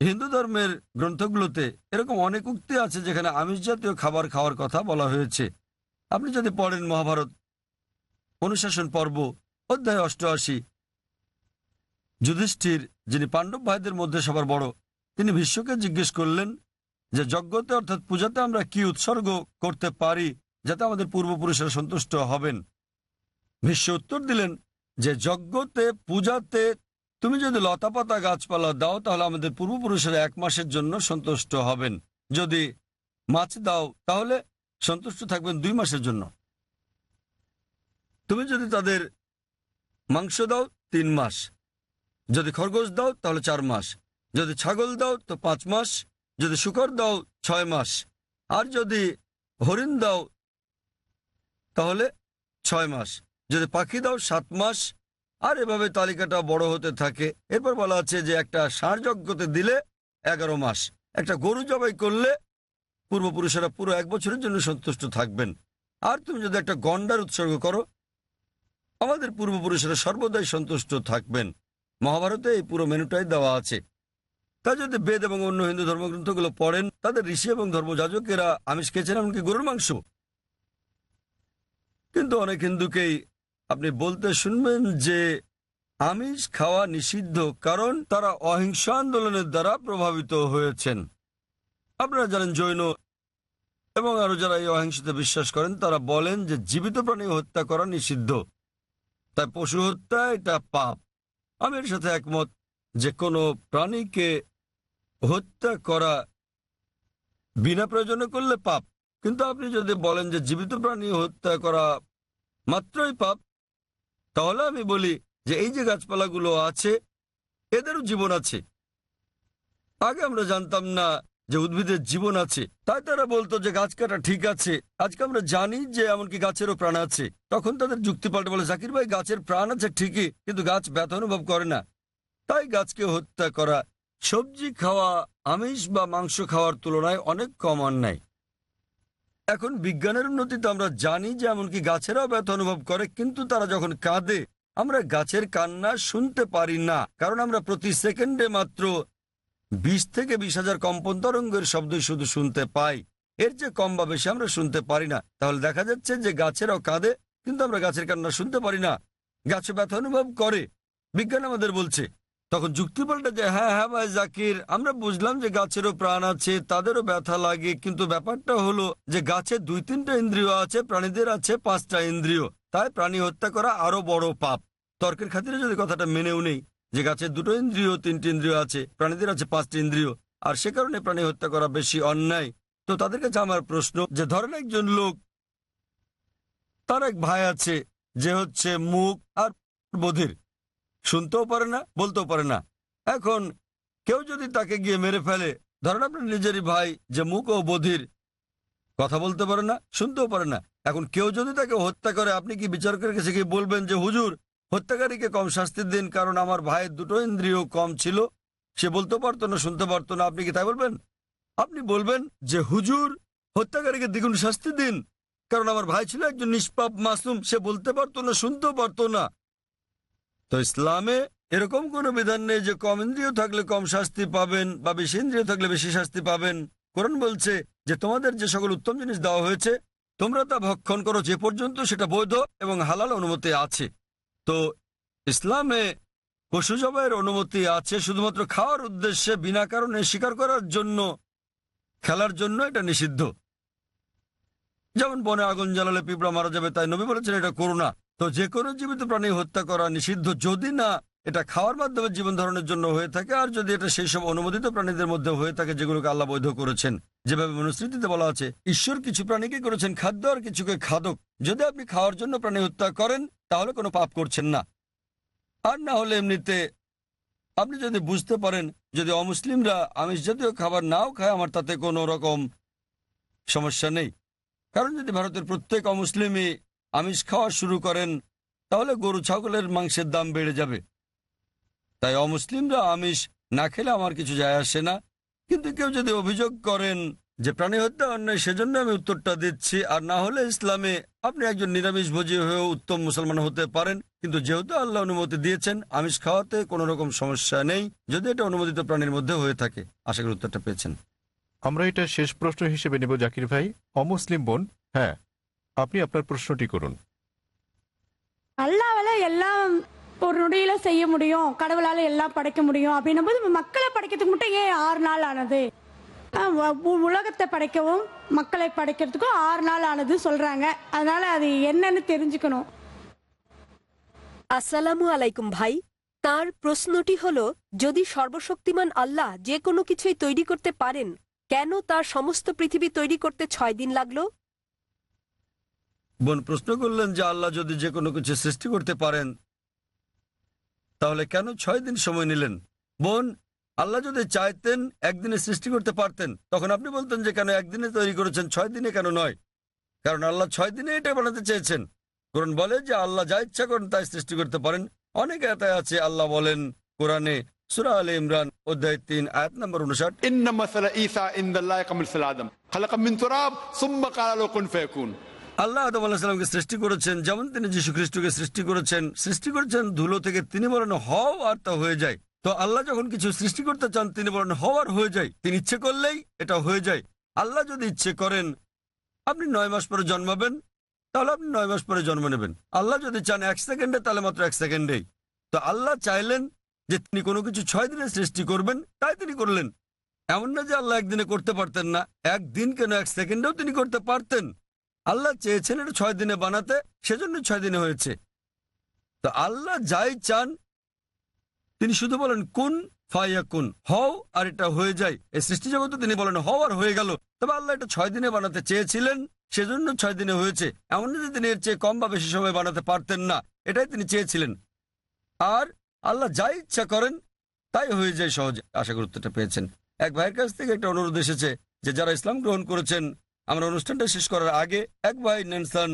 হিন্দু ধর্মের গ্রন্থগুলোতে এরকম অনেক উক্তি আছে যেখানে আমিষ জাতীয় খাবার খাওয়ার কথা বলা হয়েছে। আপনি যদি পড়েন মহাভারত অনুশাসন পর্ব, অধ্যায় অষ্টআশি যুধিষ্ঠির, যিনি পাণ্ডব ভাইদের মধ্যে সবার বড়, তিনি বিশ্বকে জিজ্ঞেস করলেন যে, যজ্ঞতে অর্থাৎ পূজাতে আমরা কি উৎসর্গ করতে পারি যাতে আমাদের পূর্বপুরুষেরা সন্তুষ্ট হবেন? ভীষ্ম উত্তর দিলেন যে, যজ্ঞতে, পূজাতে তুমি যদি লতাপাতা গাছপালা দাও, তাহলে আমাদের পূর্বপুরুষেরা এক মাসের জন্য সন্তুষ্ট হবেন। যদি মাছ দাও, তাহলে সন্তুষ্ট থাকবেন দুই মাসের জন্য। তুমি যদি তাদের মাংস দাও, তিন মাস। যদি খরগোশ দাও, তাহলে চার মাস। যদি ছাগল দাও, তো পাঁচ মাস। যদি শুকর দাও, ছয় মাস। আর যদি হরিণ দাও, তাহলে ছয় মাস। যদি পাখি দাও, সাত মাস। আর এভাবে তালিকাটা বড় হতে থাকে। এরপর বলা আছে যে একটা ষাঁড় যজ্ঞতে দিলে এগারো মাস। একটা গরু জবাই করলে পূর্বপুরুষেরা পুরো এক বছরের জন্য সন্তুষ্ট থাকবেন। আর তুমি যদি একটা গন্ডার উৎসর্গ করো, আমাদের পূর্বপুরুষেরা সর্বদাই সন্তুষ্ট থাকবেন। মহাভারতে এই পুরো মেনুটাই দেওয়া আছে। তা যদি বেদ এবং অন্য হিন্দু ধর্মগ্রন্থগুলো পড়েন, তাদের ঋষি এবং ধর্মযাজকেরা আমিষ খেয়েছেন এমনকি গরুর মাংস। কিন্তু অনেক হিন্দুকেই আপনি বলতে শুনবেন যে আমিষ খাওয়া নিষিদ্ধ কারণ তারা অহিংস আন্দোলনের দ্বারা প্রভাবিত হয়েছেন। আপনারা জানেন জৈন এবং আরও যারা এই অহিংসতে বিশ্বাস করেন, তারা বলেন যে জীবিত প্রাণী হত্যা করা নিষিদ্ধ। তাই পশু হত্যা, এটা পাপ। আমি এর সাথে একমত যে কোনো প্রাণীকে হত্যা করা বিনা প্রয়োজনে করলে পাপ। কিন্তু আপনি যদি বলেন যে জীবিত প্রাণী হত্যা করা মাত্রই পাপ, তাহলে আমি বলি যে এই যে গাছপালাগুলো আছে, এদেরও জীবন আছে। আগে আমরা জানতাম না যে উদ্ভিদের জীবন আছে, তাই তারা বলতো যে গাছ কাটা ঠিক আছে। আজকে আমরা জানি যে এমনকি গাছেরও প্রাণ আছে। তখন তাদের যুক্তি পাল্টে বলে, জাকির ভাই, গাছের প্রাণ আছে ঠিকই, কিন্তু গাছ ব্যথা অনুভব করে না। তাই গাছকে হত্যা করা, সবজি খাওয়া, আমিষ বা মাংস খাওয়ার তুলনায় অনেক কম অন্যায় এখন বিজ্ঞানের উন্নতিতে আমরা জানি যে এমনকি গাছেরাও ব্যথা অনুভব করে, কিন্তু তারা যখন কাঁদে, আমরা গাছের কান্না শুনতে পারি না। কারণ আমরা প্রতি সেকেন্ডে মাত্র বিশ থেকে বিশ হাজার কম্পন তরঙ্গের শব্দ শুধু শুনতে পাই। এর যে কম বা বেশি আমরা শুনতে পারি না। তাহলে দেখা যাচ্ছে যে গাছেরাও কাঁদে, কিন্তু আমরা গাছের কান্না শুনতে পারি না। গাছে ব্যথা অনুভব করে। বিজ্ঞান আমাদের বলছে, তখন যুক্তি পাল্টে যে হ্যাঁ হ্যাঁ ভাই জাকির, আমরা বুঝলাম যে গাছেরও প্রাণ আছে, তাদেরও ব্যথা লাগে, কিন্তু ব্যাপারটা হলো যে গাছের দুই, তিনটা ইন্দ্রিয় আছে, প্রাণীদের আছে পাঁচটা ইন্দ্রিয়। তাই প্রাণী হত্যা করা আরও বড় পাপ। তর্কের খাতিরে যদি কথাটা মেনেও নেই যে গাছের দুটো ইন্দ্রিয়, তিনটি ইন্দ্রিয় আছে, প্রাণীদের আছে পাঁচটি ইন্দ্রিয়, আর সে কারণে প্রাণী হত্যা করা বেশি অন্যায়। তো তাদের কাছে আমার প্রশ্ন যে ধরেন একজন লোক, তার এক ভাই আছে, যে হচ্ছে মুখ আর বধির। শুনতেও পারে না, বলতেও পারে না। এখন কেউ যদি তাকে গিয়ে মেরে ফেলে, ধরেন আপনার নিজেরই ভাই যে মুখ ও বধির, কথা বলতে পারে না, শুনতেও পারে না। এখন কেউ যদি তাকে হত্যা করে, আপনি কি বিচারকের কাছে গিয়ে বলবেন যে, হুজুর হত্যাকারীকে কম শাস্তি দিন, কারণ আমার ভাইয়ের দুটো ইন্দ্রিয় কম ছিল। সে বলতে পারতো না, শুনতে পারতো না। আপনি কি তাই বলবেন? আপনি বলবেন যে, হুজুর, হত্যাকারীকে দ্বিগুণ শাস্তি দিন, কারণ আমার ভাই ছিল একজন নিষ্পাপ মাসুম। সে বলতে পারতো না, শুনতেও পারতো না। তো ইসলামে এরকম কোনো বিধান নেই যে, কম ইন্দ্রিয় থাকলে কম শাস্তি পাবেন বা বেশি ইন্দ্রিয় থাকলে বেশি শাস্তি পাবেন। কোরআন বলছে যে, তোমাদের যে সকল উত্তম জিনিস দেওয়া হয়েছে, তোমরা তা ভক্ষণ করো। যে পর্যন্ত সেটা বৈধ এবং হালাল অনুমতি আছে। তো ইসলামে পশু জবাইয়ের অনুমতি আছে শুধুমাত্র খাওয়ার উদ্দেশ্যে, বিনা কারণে শিকার করার জন্য, খেলার জন্য এটা নিষিদ্ধ। যেমন বনে আগুন জ্বালালে পিঁপড়া মারা যাবে, তাই নবী বলেছেন এটা করোনা তো যে কোনো জীবিত প্রাণী হত্যা করা নিষিদ্ধ। যদি না এটা খাওয়ার মাধ্যমে জীবন ধারণের জন্য হয়ে থাকে, আর যদি এটা সেই সব অনুমোদিত প্রাণীদের মধ্যে হয়ে থাকে যেগুলোকে আল্লাহ বৈধ করেছেন। যেভাবে মনুস্মৃতিতে বলা আছে, ঈশ্বর কিছু প্রাণীকে করেছেন খাদ্য আর কিছুকে খাদক। যদি আপনি খাওয়ার জন্য প্রাণী হত্যা করেন, তাহলে কোনো পাপ করছেন না। আর না হলে এমনিতে আপনি যদি বুঝতে পারেন, যদি অমুসলিমরা আমিষ জাতীয় খাবার নাও খায়, আমার তাতে কোনো রকম সমস্যা নেই। কারণ যদি ভারতের প্রত্যেক অমুসলিমই আমিষ খাওয়া শুরু করেন, তাহলে গরু, ছাগলের মাংসের দাম বেড়ে যাবে। তাই অমুসলিমরা আমিষ না খেলে আমার কিছু যায় আসে না। কিন্তু কেউ যদি অভিযোগ করেন যে প্রাণী হত্যা অন্যায় সেজন্য আমি উত্তরটা দিচ্ছি। আর না হলে ইসলামে আপনি একজন নিরামিষ ভোজী হয়েও উত্তম মুসলমান হতে পারেন। কিন্তু যেহেতু আল্লাহ অনুমতি দিয়েছেন আমিষ খাওয়াতে কোনো রকম সমস্যা নেই। যদি এটা অনুমোদিত প্রাণীর মধ্যে হয়ে থাকে আশা করি উত্তরটা পেয়েছেন। আমরা এটা শেষ প্রশ্ন হিসেবে নেব জাকির ভাই। অমুসলিম বোন হ্যাঁ আপনি আপনার প্রশ্নটি করুন। আল্লাহ এল্লাম ஒரு நொடியில செய்ய முடியும் கடவுளால எல்லாம் படைக்க முடியும் அப்படின்னும் போது மக்களை படைக்கிறதுக்கு மட்டும் ஏன் ஆறு நாள் ஆனது அஹ் உ- உலகத்தை படைக்கவும் மக்களை படைக்கிறதுக்கும் ஆறு நாள் ஆனது சொல்றாங்க அதனால அது என்னன்னு தெரிஞ்சுக்கணும் আসসালামু আলাইকুম ভাই তার প্রশ্নটি হল যদি সর্বশক্তিমান আল্লাহ যে কোনো কিছুই তৈরি করতে পারেন কেন তার সমস্ত পৃথিবী তৈরি করতে ছয় দিন লাগলো বোন প্রশ্ন করলেন যে আল্লাহ যদি যে কোনো কিছু সৃষ্টি করতে পারেন তাহলে কেন ছয় দিন সময় নিলেন? বোন, আল্লাহ যদি চাইতেন একদিনে সৃষ্টি করতে পারতেন, তখন আপনি বলতেন যে কেন একদিনে তৈরি করেছেন, ছয় দিনে কেন নয়? কারণ আল্লাহ ছয় দিনে এটা বানাতে চেয়েছেন। কোরআন বলে যে আল্লাহ যা ইচ্ছা করেন তাই সৃষ্টি করতে পারেন। অনেক এতায় আছে, আল্লাহ বলেন কোরআনে সুরা আল ইমরান, অধ্যায় তিন, আয়াত নম্বর উনষাট। ইন্না ইন্দাল্লাহ কামিল আদম। খালাকা মিন আল্লাহ আদম আলাহিসামকে সৃষ্টি করেছেন, যেমন তিনি যীশু খ্রিস্টকে সৃষ্টি করেছেন সৃষ্টি করেছেন ধুলো থেকে তিনি বলেন হও আর তা হয়ে যায়। তো আল্লাহ যখন কিছু সৃষ্টি করতে চান, তিনি বলেন হওয়ার হয়ে যায়। তিনি ইচ্ছে করলেই এটা হয়ে যায়। আল্লাহ যদি ইচ্ছে করেন, আপনি নয় মাস পরে জন্মাবেন, তাহলে আপনি নয় মাস পরে জন্ম নেবেন। আল্লাহ যদি চান এক সেকেন্ডে, তাহলে মাত্র এক সেকেন্ডেই। তো আল্লাহ চাইলেন যে তিনি কোনো কিছু ছয় দিনে সৃষ্টি করবেন, তাই তিনি করলেন। এমন না যে আল্লাহ একদিনে করতে পারতেন না, একদিন কেন এক সেকেন্ডেও তিনি করতে পারতেন। আল্লাহ চেয়েছেন এটা ছয় দিনে বানাতে সেজন্য ছয় দিনে হয়েছে। তো আল্লাহ যাই চান, তিনি শুধু বলেন, কোন ফাইয়া কোন হও আর এটা হয়ে যায়। এই সৃষ্টি জগতে তিনি বলেন, হও আর হয়ে গেল। তবে আল্লাহ এটা ছয় দিনে বানাতে চেয়েছিলেন সেজন্য ছয় দিনে হয়েছে। এমন যে তিনি এর চেয়ে কম বা বেশি সময় বানাতে পারতেন না, এটাই তিনি চেয়েছিলেন। আর আল্লাহ যাই ইচ্ছা করেন, তাই হয়ে যায় সহজে। আশা গুরুত্বটা পেয়েছেন। এক ভাইয়ের কাছ থেকে একটা অনুরোধ এসেছে যে, যারা ইসলাম গ্রহণ করেছেন আমরা অনুষ্ঠানটা শেষ করার আগে এক ভাই নেলসন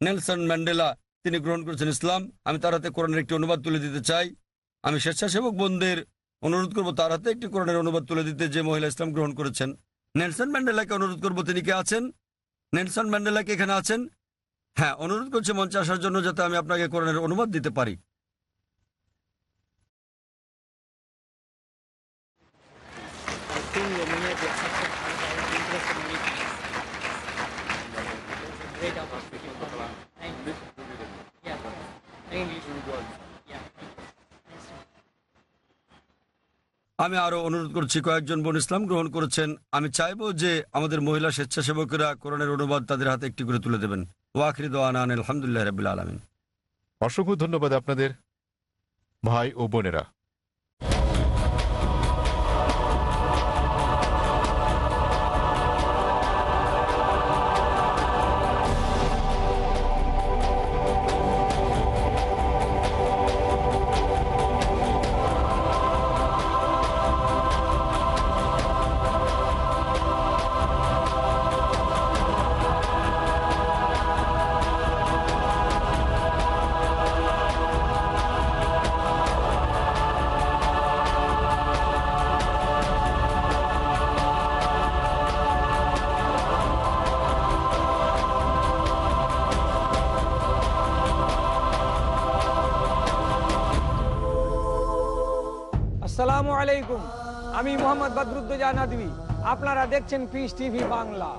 নেলসন ম্যান্ডেলা, তিনি গ্রহণ করেছেন ইসলাম। আমি তার হাতে কোরআনের একটি অনুবাদ তুলে দিতে চাই। আমি স্বেচ্ছাসেবক বন্ধের অনুরোধ করব, তার হাতে একটি কোরআনের অনুবাদ তুলে দিতে যে মহিলা ইসলাম গ্রহণ করেছেন। নেলসন ম্যান্ডেলাকে অনুরোধ করব, তিনি কে আছেন? নেলসন ম্যান্ডেলাকে এখানে আছেন? হ্যাঁ অনুরোধ করছে মঞ্চে আসার জন্য যাতে আমি আপনাকে কোরআনের অনুবাদ দিতে পারি। আমি আরও অনুরোধ করছি, কয়েকজন বোন ইসলাম গ্রহণ করেছেন। আমি চাইব যে আমাদের মহিলা স্বেচ্ছাসেবকেরা কোরআনের অনুবাদ তাদের হাতে একটি করে তুলে দেবেন। ওয়াকি দোয়ান আলহামদুলিল্লাহ রবিল আলমিন। অসংখ্য ধন্যবাদ আপনাদের, ভাই ও বোনেরা। বদরুদ্দোজা নদী আপনারা দেখছেন পিস টিভি বাংলা।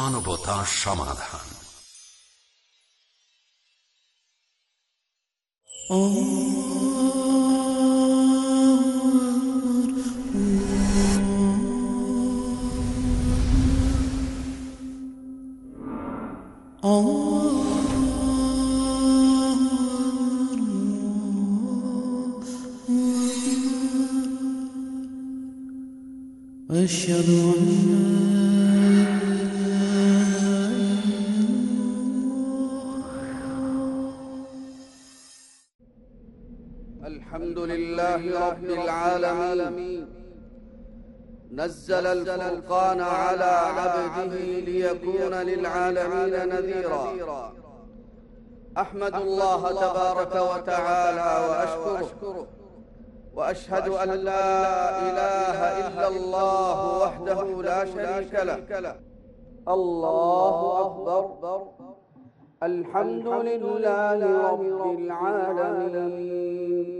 মানবতা সমাধান। لله رب العالمين. نزل الفرقان على عبده ليكون للعالمين نذيرا. أحمد الله تبارك وتعالى وأشكره. وأشهد أن لا إله إلا الله وحده لا شريك له. الله أكبر. الحمد لله رب العالمين.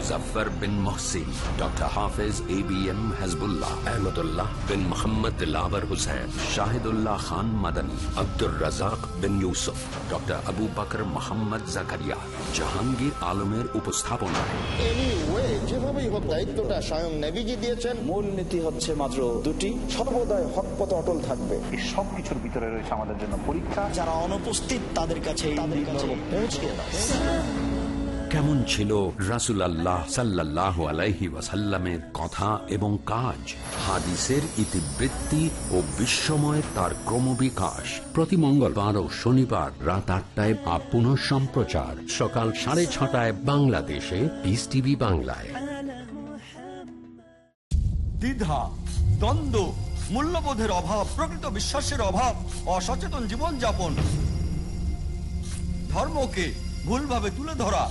Muzaffar bin Mohsin doctor Hafez A B M Hizbullah Ahmadullah bin Mohammad Dilabar Hussain Shahidullah Khan Madani Abdur Razzaq bin Yusuf doctor Abu Bakar Mohammad Zakaria Jahangir আলমের উপস্থাপনায় যেভাবেই হোক দায়িত্বটা স্বয়ং নেভিজি দিয়েছেন। মূল নীতি হচ্ছে মাত্র দুটি। সর্বদাই অটল থাকবে। এই সব কিছুর ভিতরে রয়েছে আমাদের জন্য পরীক্ষা। যারা অনুপস্থিত তাদের কাছে পৌঁছে কেমন ছিল রাসুল সাল্লাহ আলাইহি ওয়াসাল্লামের কথা এবং কাজ? হাদিসের ইতিবৃত্তি ও বিশ্বময় তার ক্রমবিকাশ। প্রতি মঙ্গলবার ও শনিবার রাত আটটায় বা পুনঃ সম্প্রচার সকাল সাড়ে ছটায় বাংলাদেশে পিস টিভি বাংলায়। দ্বিধা, দ্বন্দ্ব, মূল্যবোধের অভাব, প্রকৃত বিশ্বাসের অভাব, অসচেতন জীবনযাপন, ধর্মকে ভুলভাবে তুলে ধরা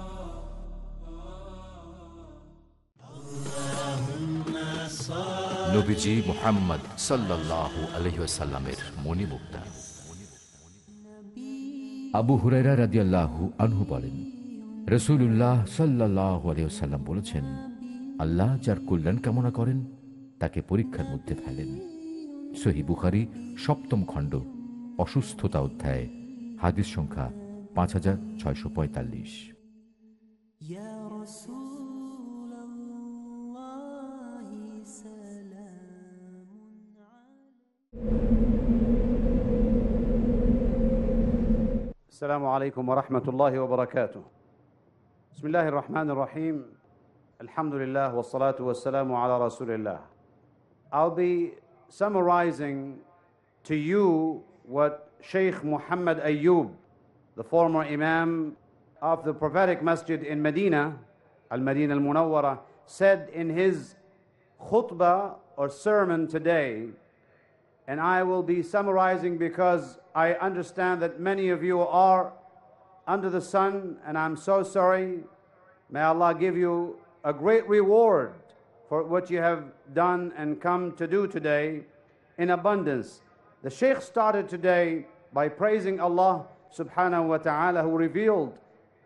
নবীজি মোহাম্মদ সাল্লাহ আলহিসাল্লামের মণিমুক্তা। আবু হুরাইরা রাদিয়াল্লাহু আনহু বলেন রসুল্লাহ সাল্লাহ আলিয়াল্লাম বলেছেন, আল্লাহ যার কল্যাণ কামনা করেন, তাকে পরীক্ষার মধ্যে ফেলেন। সহি বুখারি সপ্তম খণ্ড, অসুস্থতা অধ্যায়, হাদিস সংখ্যা পাঁচ হাজার ছয়শো পঁয়তাল্লিশ। السلام عليكم ورحمة الله وبركاته بسم الله الرحمن الرحيم الحمد لله والصلاة والسلام على رسول الله I'll be summarizing to you what Sheikh Muhammad Ayyub, the former Imam of the prophetic masjid in Medina, Al-Madinah Al-Munawwara, said in his khutbah or sermon today and I will be summarizing because I understand that many of you are under the sun, and I'm so sorry. May Allah give you a great reward for what you have done and come to do today in abundance. The Sheikh started today by praising Allah subhanahu wa ta'ala who revealed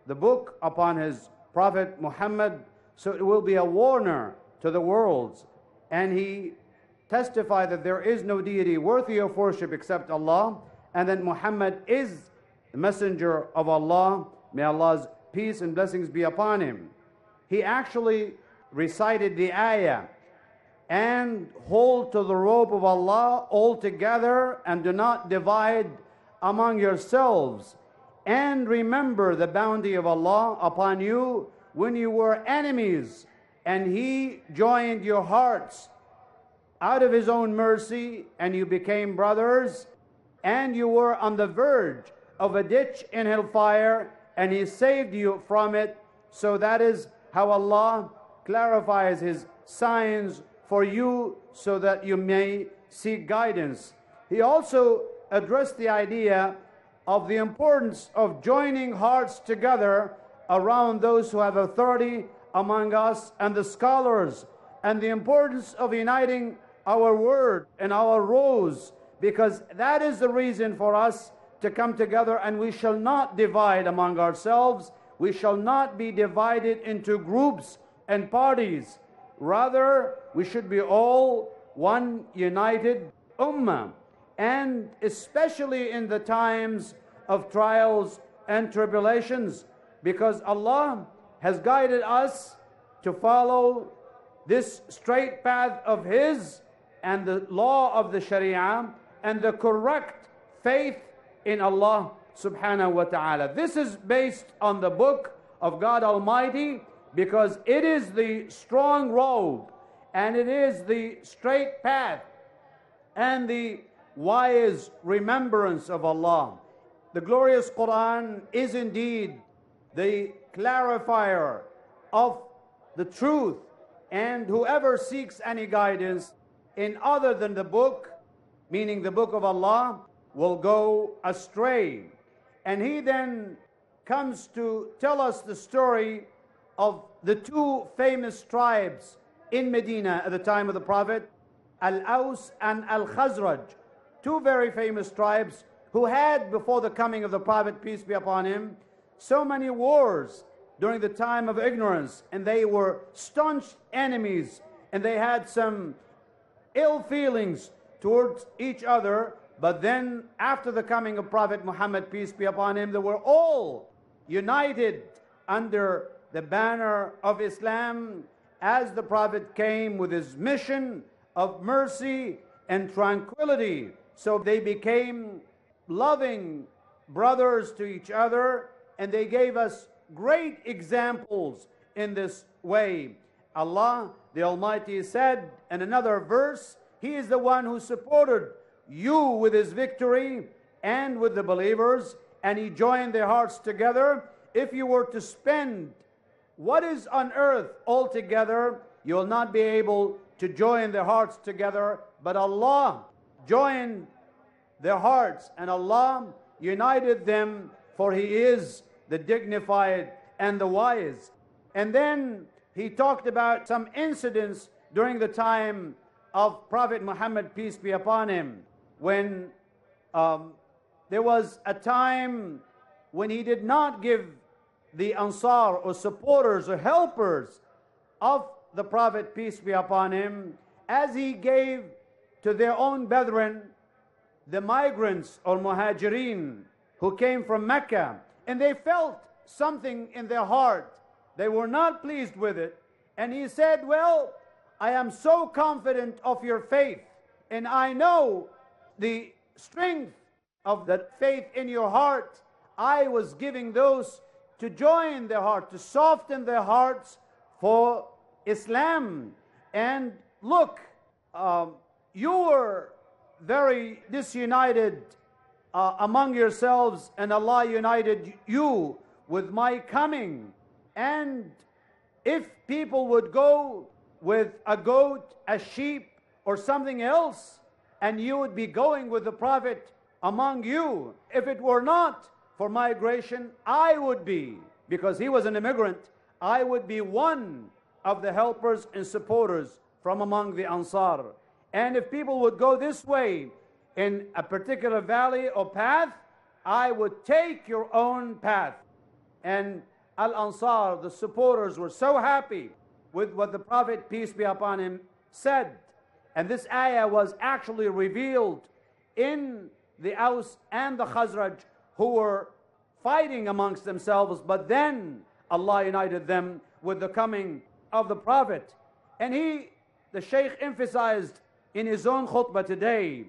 the book upon his Prophet Muhammad, so it will be a warner to the worlds. And he testify that there is no deity worthy of worship except Allah, and that Muhammad is the messenger of Allah. May Allah's peace and blessings be upon him. He actually recited the ayah and hold to the rope of Allah altogether and do not divide among yourselves. And remember the bounty of Allah upon you when you were enemies, and He joined your hearts out of his own mercy, and you became brothers, and you were on the verge of a ditch in hellfire, and he saved you from it. So that is how Allah clarifies his signs for you so that you may seek guidance. He also addressed the idea of the importance of joining hearts together around those who have authority among us and the scholars, and the importance of uniting our word and our rose, because that is the reason for us to come together, and we shall not divide among ourselves. We shall not be divided into groups and parties. Rather, we should be all one united ummah. And especially in the times of trials and tribulations, because Allah has guided us to follow this straight path of His and the law of the Sharia and the correct faith in Allah subhanahu wa ta'ala. This is based on the book of God Almighty because it is the strong road and it is the straight path and the wise remembrance of Allah. The glorious Quran is indeed the clarifier of the truth, and whoever seeks any guidance in other than the book, meaning the book of Allah, will go astray. And he then comes to tell us the story of the two famous tribes in Medina at the time of the Prophet, Al Aus and Al Khazraj, two very famous tribes who had, before the coming of the Prophet, peace be upon him, so many wars during the time of ignorance, and they were staunch enemies, and they had some ill feelings towards each other. But then, after the coming of Prophet Muhammad, peace be upon him, they were all united under the banner of Islam as the Prophet came with his mission of mercy and tranquility. So they became loving brothers to each other, and they gave us great examples in this way. Allah the Almighty said in another verse, He is the one who supported you with His victory and with the believers, and He joined their hearts together. If you were to spend what is on earth altogether, you'll not be able to join their hearts together, but Allah joined their hearts, and Allah united them, for He is the dignified and the wise. And then he talked about some incidents during the time of Prophet Muhammad, peace be upon him, when um, there was a time when he did not give the Ansar or supporters or helpers of the Prophet, peace be upon him, as he gave to their own brethren, the migrants or muhajirin who came from Mecca, and they felt something in their heart. They were not pleased with it. And he said, Well, I am so confident of your faith, and I know the strength of that faith in your heart. I was giving those to join their heart, to soften their hearts for Islam. And look, um, you were very disunited uh, among yourselves, and Allah united you with my coming. And if people would go with a goat, a sheep, or something else, and you would be going with the Prophet among you, if it were not for migration, I would be, because he was an immigrant, I would be one of the helpers and supporters from among the Ansar. And if people would go this way in a particular valley or path, I would take your own path. And Al Ansar, the supporters, were so happy with what the Prophet, peace be upon him, said. And this ayah was actually revealed in the Aus and the Khazraj who were fighting amongst themselves, but then Allah united them with the coming of the Prophet. And he, the Shaykh, emphasized in his own khutbah today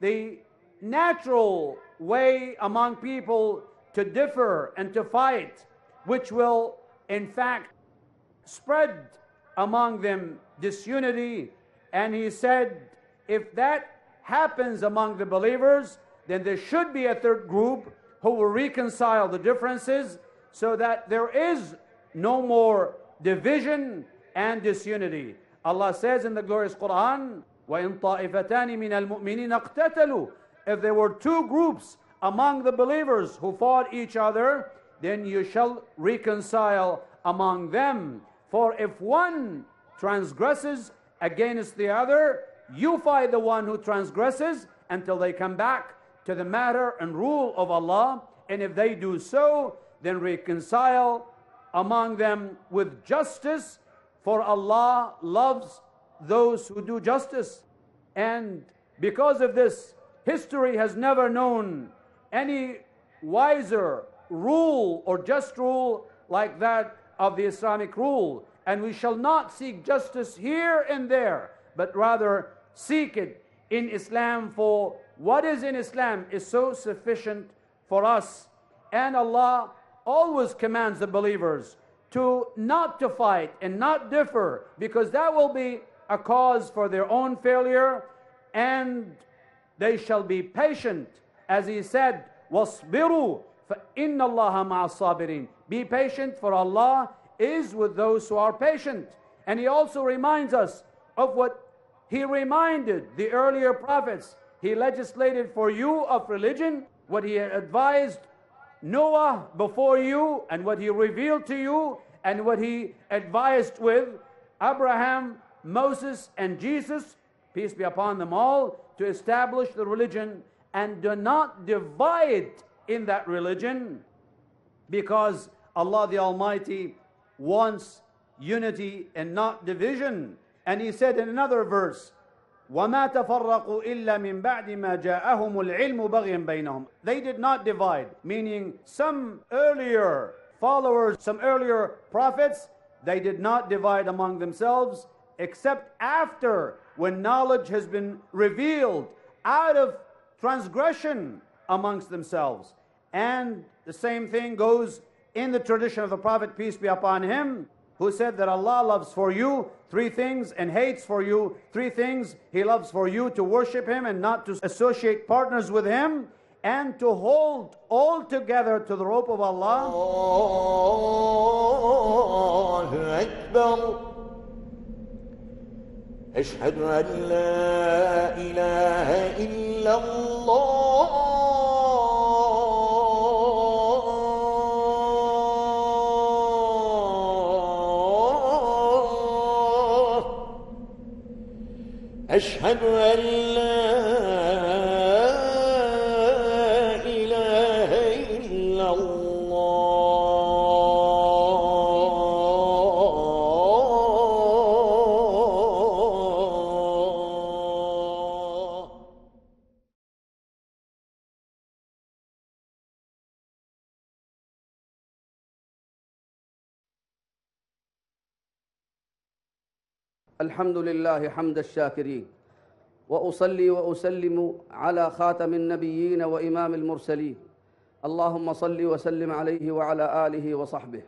the natural way among people to differ and to fight, which will in fact spread among them disunity. And he said, if that happens among the believers, then there should be a third group who will reconcile the differences so that there is no more division and disunity. Allah says in the glorious Quran, وَإِن طَائِفَتَانِ مِنَ الْمُؤْمِنِينَ اقْتَتَلُوا If there were two groups among the believers who fought each other, then you shall reconcile among them. For if one transgresses against the other, you fight the one who transgresses until they come back to the matter and rule of Allah. And if they do so, then reconcile among them with justice, for Allah loves those who do justice. And because of this, history has never known any wiser rule or just rule like that of the Islamic rule. And we shall not seek justice here and there, but rather seek it in Islam for what is in Islam is so sufficient for us. And Allah always commands the believers to not to fight and not differ because that will be a cause for their own failure and they shall be patient as he said wasbiru Inna Allah sabirin. Be patient, for Allah is with those who are patient. And he also reminds us of what he reminded the earlier prophets. He legislated for you of religion, what he advised Noah before you, and what he revealed to you, and what he advised with Abraham, Moses, and Jesus, peace be upon them all, to establish the religion and do not divide in that religion because Allah the Almighty wants unity and not division. And He said in another verse, وَمَا تَفَرَّقُوا إِلَّا مِن بَعْدِ مَا جَاءَهُمُ الْعِلْمُ بَغْيًا بَيْنَهُم They did not divide, meaning some earlier followers, some earlier prophets, they did not divide among themselves except after when knowledge has been revealed out of transgression amongst themselves. And the same thing goes in the tradition of the Prophet, peace be upon him, who said that Allah loves for you three things and hates for you three things. He loves for you to worship Him and not to associate partners with Him and to hold all together to the rope of Allah. أشهد أن لا إله إلا الله أشهد أن لا الحمد لله حمد الشاكرين. وأصلي وأسلم على خاتم النبيين وإمام المرسلين. اللهم صل وسلم عليه وعلى آله وصحبه.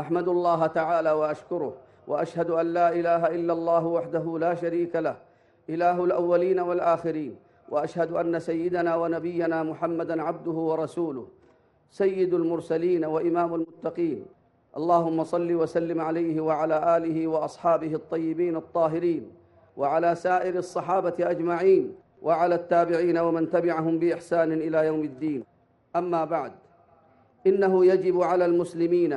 أحمد الله تعالى وأشكره. وأشهد أن لا إله إلا الله وحده لا شريك له. إله الأولين والآخرين. وأشهد أن سيدنا ونبينا محمدا عبده ورسوله. سيد المرسلين وإمام المتقين. اللهم صل وسلم عليه وعلى آله وأصحابه الطيبين الطاهرين وعلى سائر الصحابة أجمعين وعلى التابعين ومن تبعهم بإحسان إلى يوم الدين. أما بعد إنه يجب على المسلمين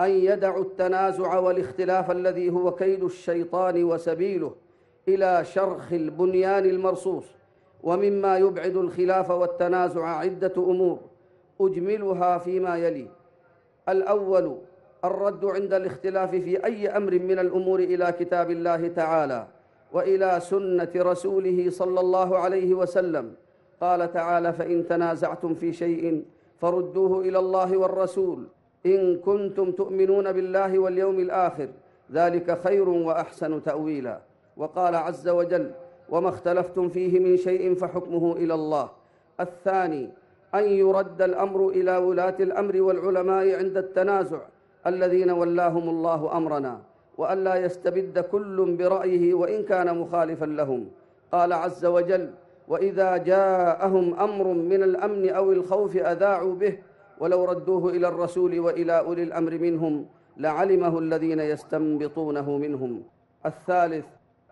أن يدعوا التنازع والاختلاف الذي هو كيد الشيطان وسبيله إلى شرخ البنيان المرصوص ومما يبعد الخلاف والتنازع عدة أمور أجملها فيما يلي. الأول الرد عند الاختلاف في أي أمر من الأمور إلى كتاب الله تعالى وإلى سنة رسوله صلى الله عليه وسلم. قال تعالى فإن تنازعتم في شيء فردوه إلى الله والرسول إن كنتم تؤمنون بالله واليوم الآخر ذلك خير وأحسن تأويلا وقال عز وجل وما اختلفتم فيه من شيء فحكمه إلى الله الثاني أن يرد الأمر إلى ولاة الأمر والعلماء عند التنازع الذين ولاهم الله أمرنا والا يستبد كل برأيه وإن كان مخالفا لهم. قال عز وجل وإذا جاءهم أمر من الأمن أو الخوف أذاعوا به ولو ردوه إلى الرسول وإلى أولي الأمر منهم لعلمه الذين يستنبطونه منهم. الثالث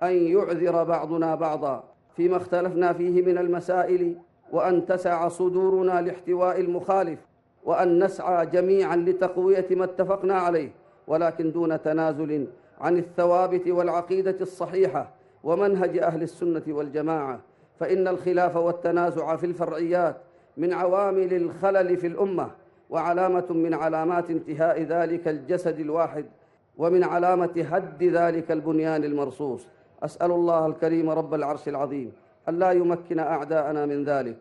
أن يعذر بعضنا بعضا فيما اختلفنا فيه من المسائل وأن تسع صدورنا لاحتواء المخالف وأن نسعى جميعا لتقوية ما اتفقنا عليه ولكن دون تنازل عن الثوابت والعقيدة الصحيحة ومنهج أهل السنة والجماعة. فإن الخلاف والتنازع في الفرعيات من عوامل الخلل في الأمة وعلامة من علامات انتهاء ذلك الجسد الواحد ومن علامة هد ذلك البنيان المرصوص. أسأل الله الكريم رب العرش العظيم الا يمكن أعداءنا من ذلك.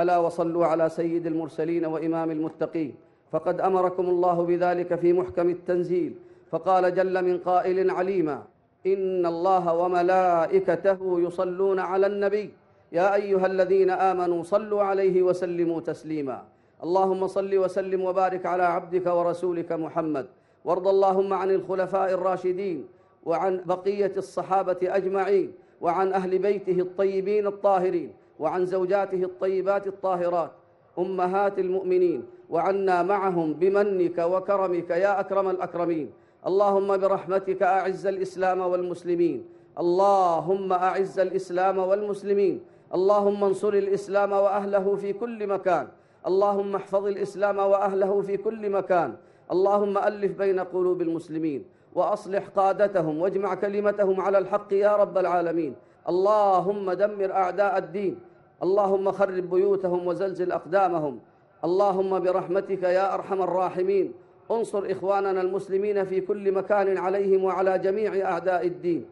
ألا وصلوا على سيد المرسلين وإمام المتقين. فقد أمركم الله بذلك في محكم التنزيل. فقال جل من قائل عليما إن الله وملائكته يصلون على النبي. يا أيها الذين آمنوا صلوا عليه وسلموا تسليما. اللهم صل وسلم وبارك على عبدك ورسولك محمد. وارض اللهم عن الخلفاء الراشدين وعن بقية الصحابة أجمعين وعن أهل بيته الطيبين الطاهرين. وعن زوجاته الطيبات الطاهرات أمهات المؤمنين وعنا معهم بمنك وكرمك يا أكرم الأكرمين. اللهم برحمتك أعز الإسلام والمسلمين. اللهم أعز الإسلام والمسلمين. اللهم انصر الإسلام وأهله في كل مكان. اللهم احفظ الإسلام وأهله في كل مكان. اللهم ألف بين قلوب المسلمين وأصلح قادتهم واجمع كلمتهم على الحق يا رب العالمين. اللهم دمر أعداء الدين. اللهم خرب بيوتهم وزلزل أقدامهم. اللهم برحمتك يا أرحم الراحمين. انصر إخواننا المسلمين في كل مكان عليهم وعلى جميع أعداء الدين.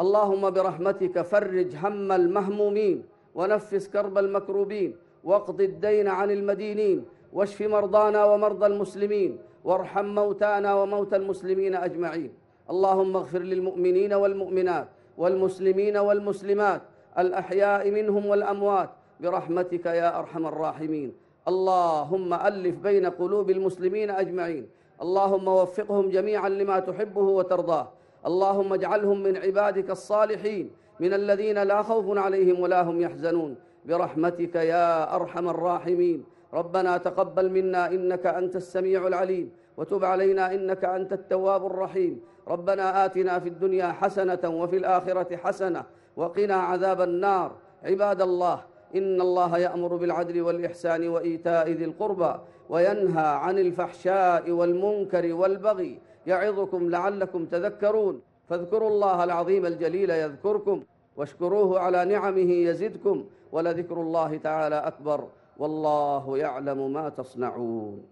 اللهم برحمتك فرج هم المهمومين ونفس كرب المكروبين. واقض الدين عن المدينين. واشف مرضانا ومرضى المسلمين. وارحم موتانا وموتى المسلمين أجمعين. اللهم اغفر للمؤمنين والمؤمنات والمسلمين والمسلمات. الأحياء منهم والأموات برحمتك يا أرحم الراحمين. اللهم ألف بين قلوب المسلمين أجمعين. اللهم وفقهم جميعا لما تحبه وترضاه. اللهم اجعلهم من عبادك الصالحين من الذين لا خوف عليهم ولا هم يحزنون. برحمتك يا أرحم الراحمين. ربنا تقبل منا إنك أنت السميع العليم وتب علينا إنك أنت التواب الرحيم. ربنا آتنا في الدنيا حسنة وفي الآخرة حسنة وقنا عذاب النار. عباد الله إن الله يأمر بالعدل والإحسان وإيتاء ذي القربى وينهى عن الفحشاء والمنكر والبغي. يعظكم لعلكم تذكرون. فاذكروا الله العظيم الجليل يذكركم واشكروه على نعمه يزدكم ولذكر الله تعالى أكبر. والله يعلم ما تصنعون.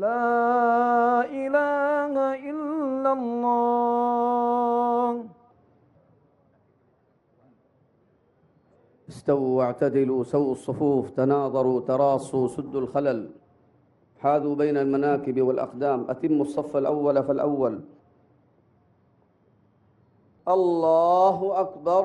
لا إله إلا الله. استووا واعتدلوا سووا الصفوف تناظروا تراصوا سدوا الخلل. حاذوا بين المناكب والأقدام. أتموا الصف الأول فالأول. الله أكبر.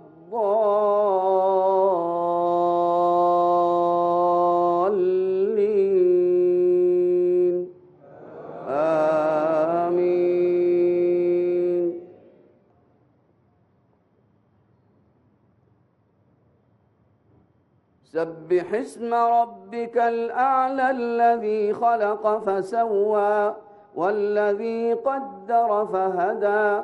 الضالين. آمين. سبح اسم ربك الأعلى الذي خلق فسوى والذي قدر فهدى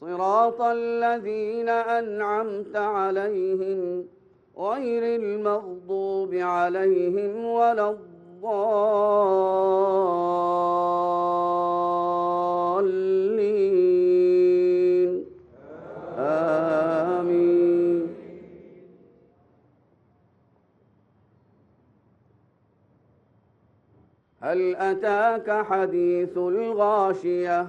صراط الذين أنعمت عليهم غير المغضوب عليهم ولا الضالين. آمين. هل أتاك حديث الغاشية؟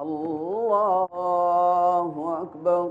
الله أكبر.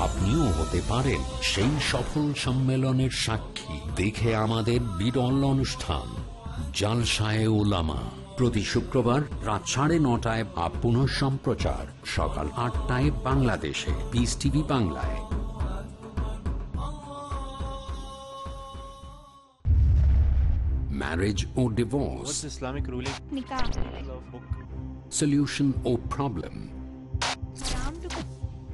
আপনিও হতে পারেন সেই সফল সম্মেলনের সাক্ষী। দেখে আমাদের বিরল অনুষ্ঠান। জালসায় ওলামা প্রতি শুক্রবার রাত সাড়ে নটায় বা পুনঃ সম্প্রচার। সকাল আটটায় বাংলাদেশে। পিস টিভি বাংলায়। Marriage or divorce, What's Islamic ruling? solution or problem,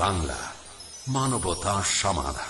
Bangla মানবতা সমাধান।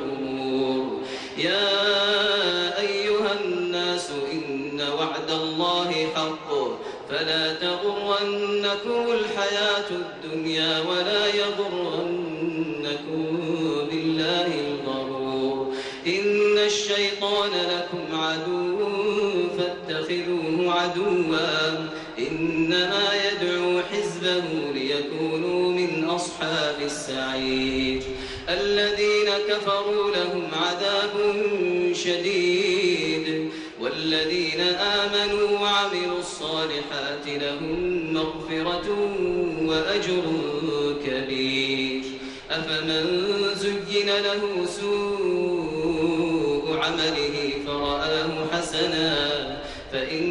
الحياة الدنيا ولا له سوء عمله فرآه حسنا فإن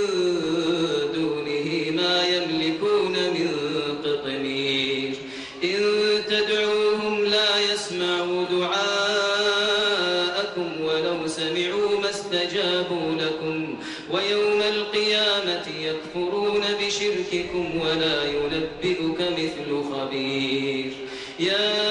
ولا ينبئك مثل خبير. يا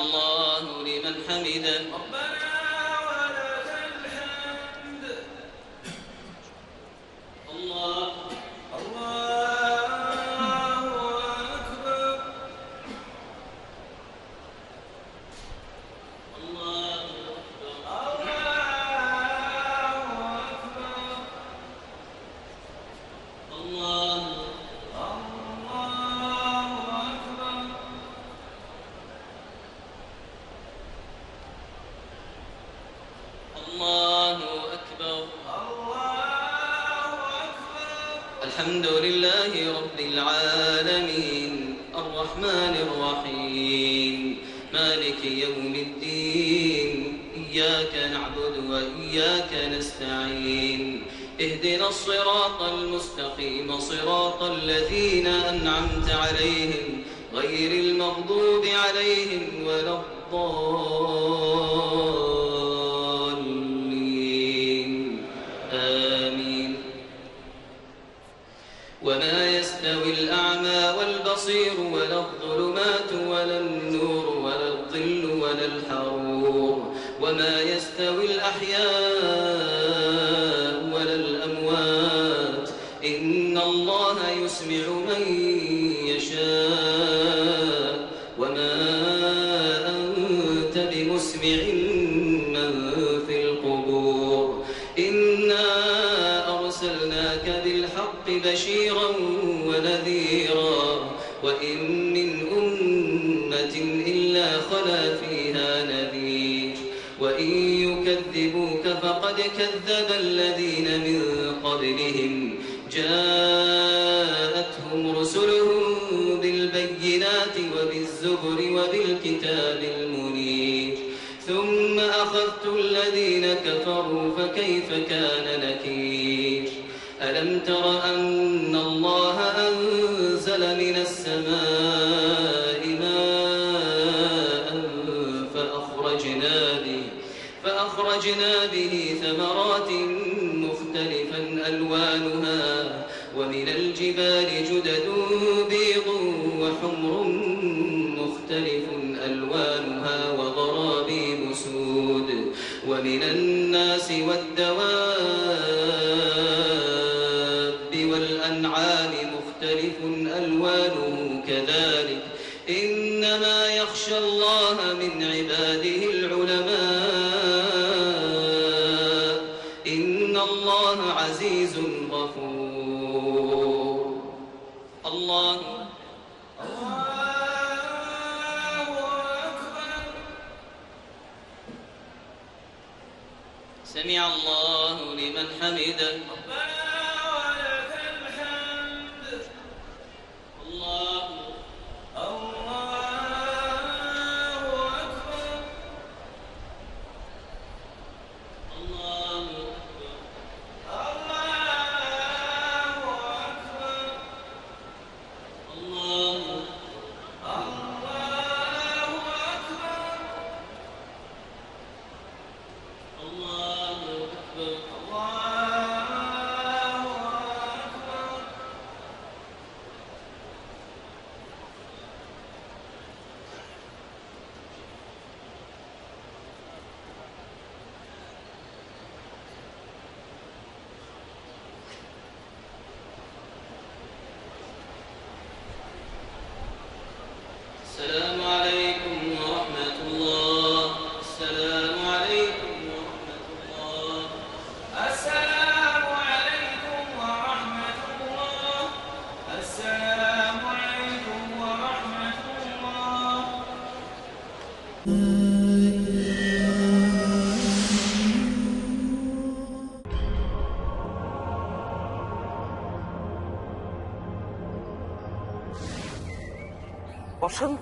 الله لمن حمده.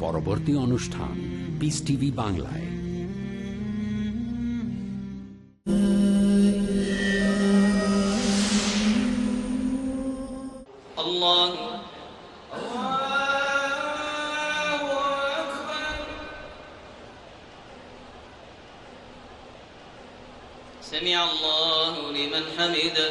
পরবর্তী অনুষ্ঠান পিস টিভি বাংলায় الله سمع الله لمن حمده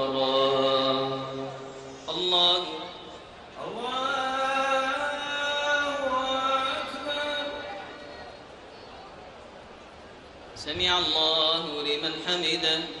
حمدا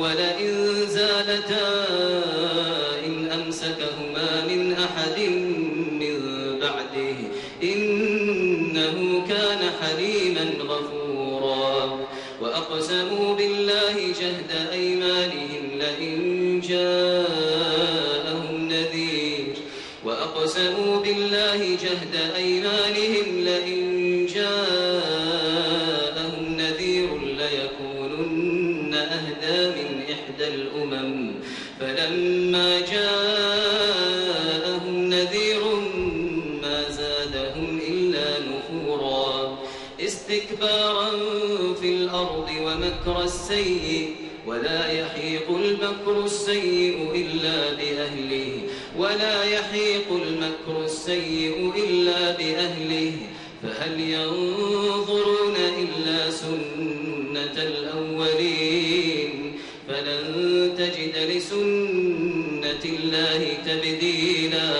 ولئن زالتا المكر السيء إلا بأهله ولا يحيق المكر السيء إلا بأهله. فهل ينظرون إلا سنة الأولين؟ فلن تجد لسنة الله تبديلا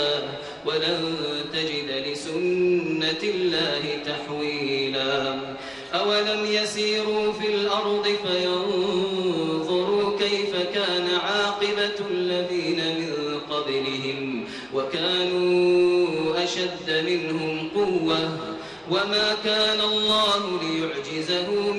ولن تجد لسنة الله تحويلا. أولم يسيروا في الأرض فينظروا وما كان الله ليعجزه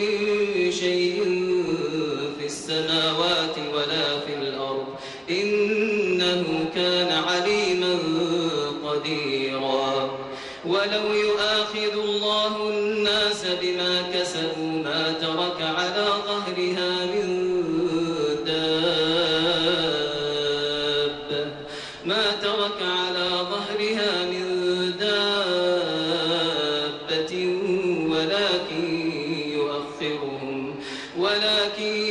ولكن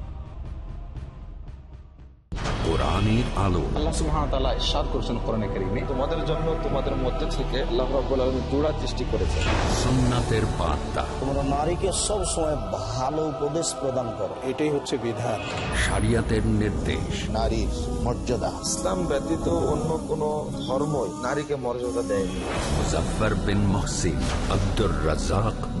কোরআনের আলো। আল্লাহ তাআলা ইরশাদ করেছেন কোরআনে কারীমে তোমাদের জন্য তোমাদের মধ্যে থেকে আল্লাহ রাব্বুল আলামিন জোড়া সৃষ্টি করেছেন। সুন্নাতের বার্তা। তোমরা নারীকে সব সময় ভালো উপদেশ প্রদান করো। এটাই হচ্ছে বিধান। শরিয়াতের নির্দেশ। নারীর মর্যাদা। ইসলাম ব্যতীত অন্য কোন ধর্মই নারীকে মর্যাদা দেয়নি। Muzaffar bin Mohsin Abdur Razzaq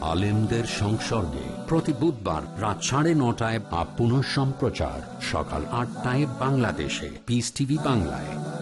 আলেমদের সংসর্গে প্রতি বুধবার রাত সাড়ে নটায় বা পুনঃ সম্প্রচার সকাল আটটায় বাংলাদেশে। পিস টিভি বাংলায়।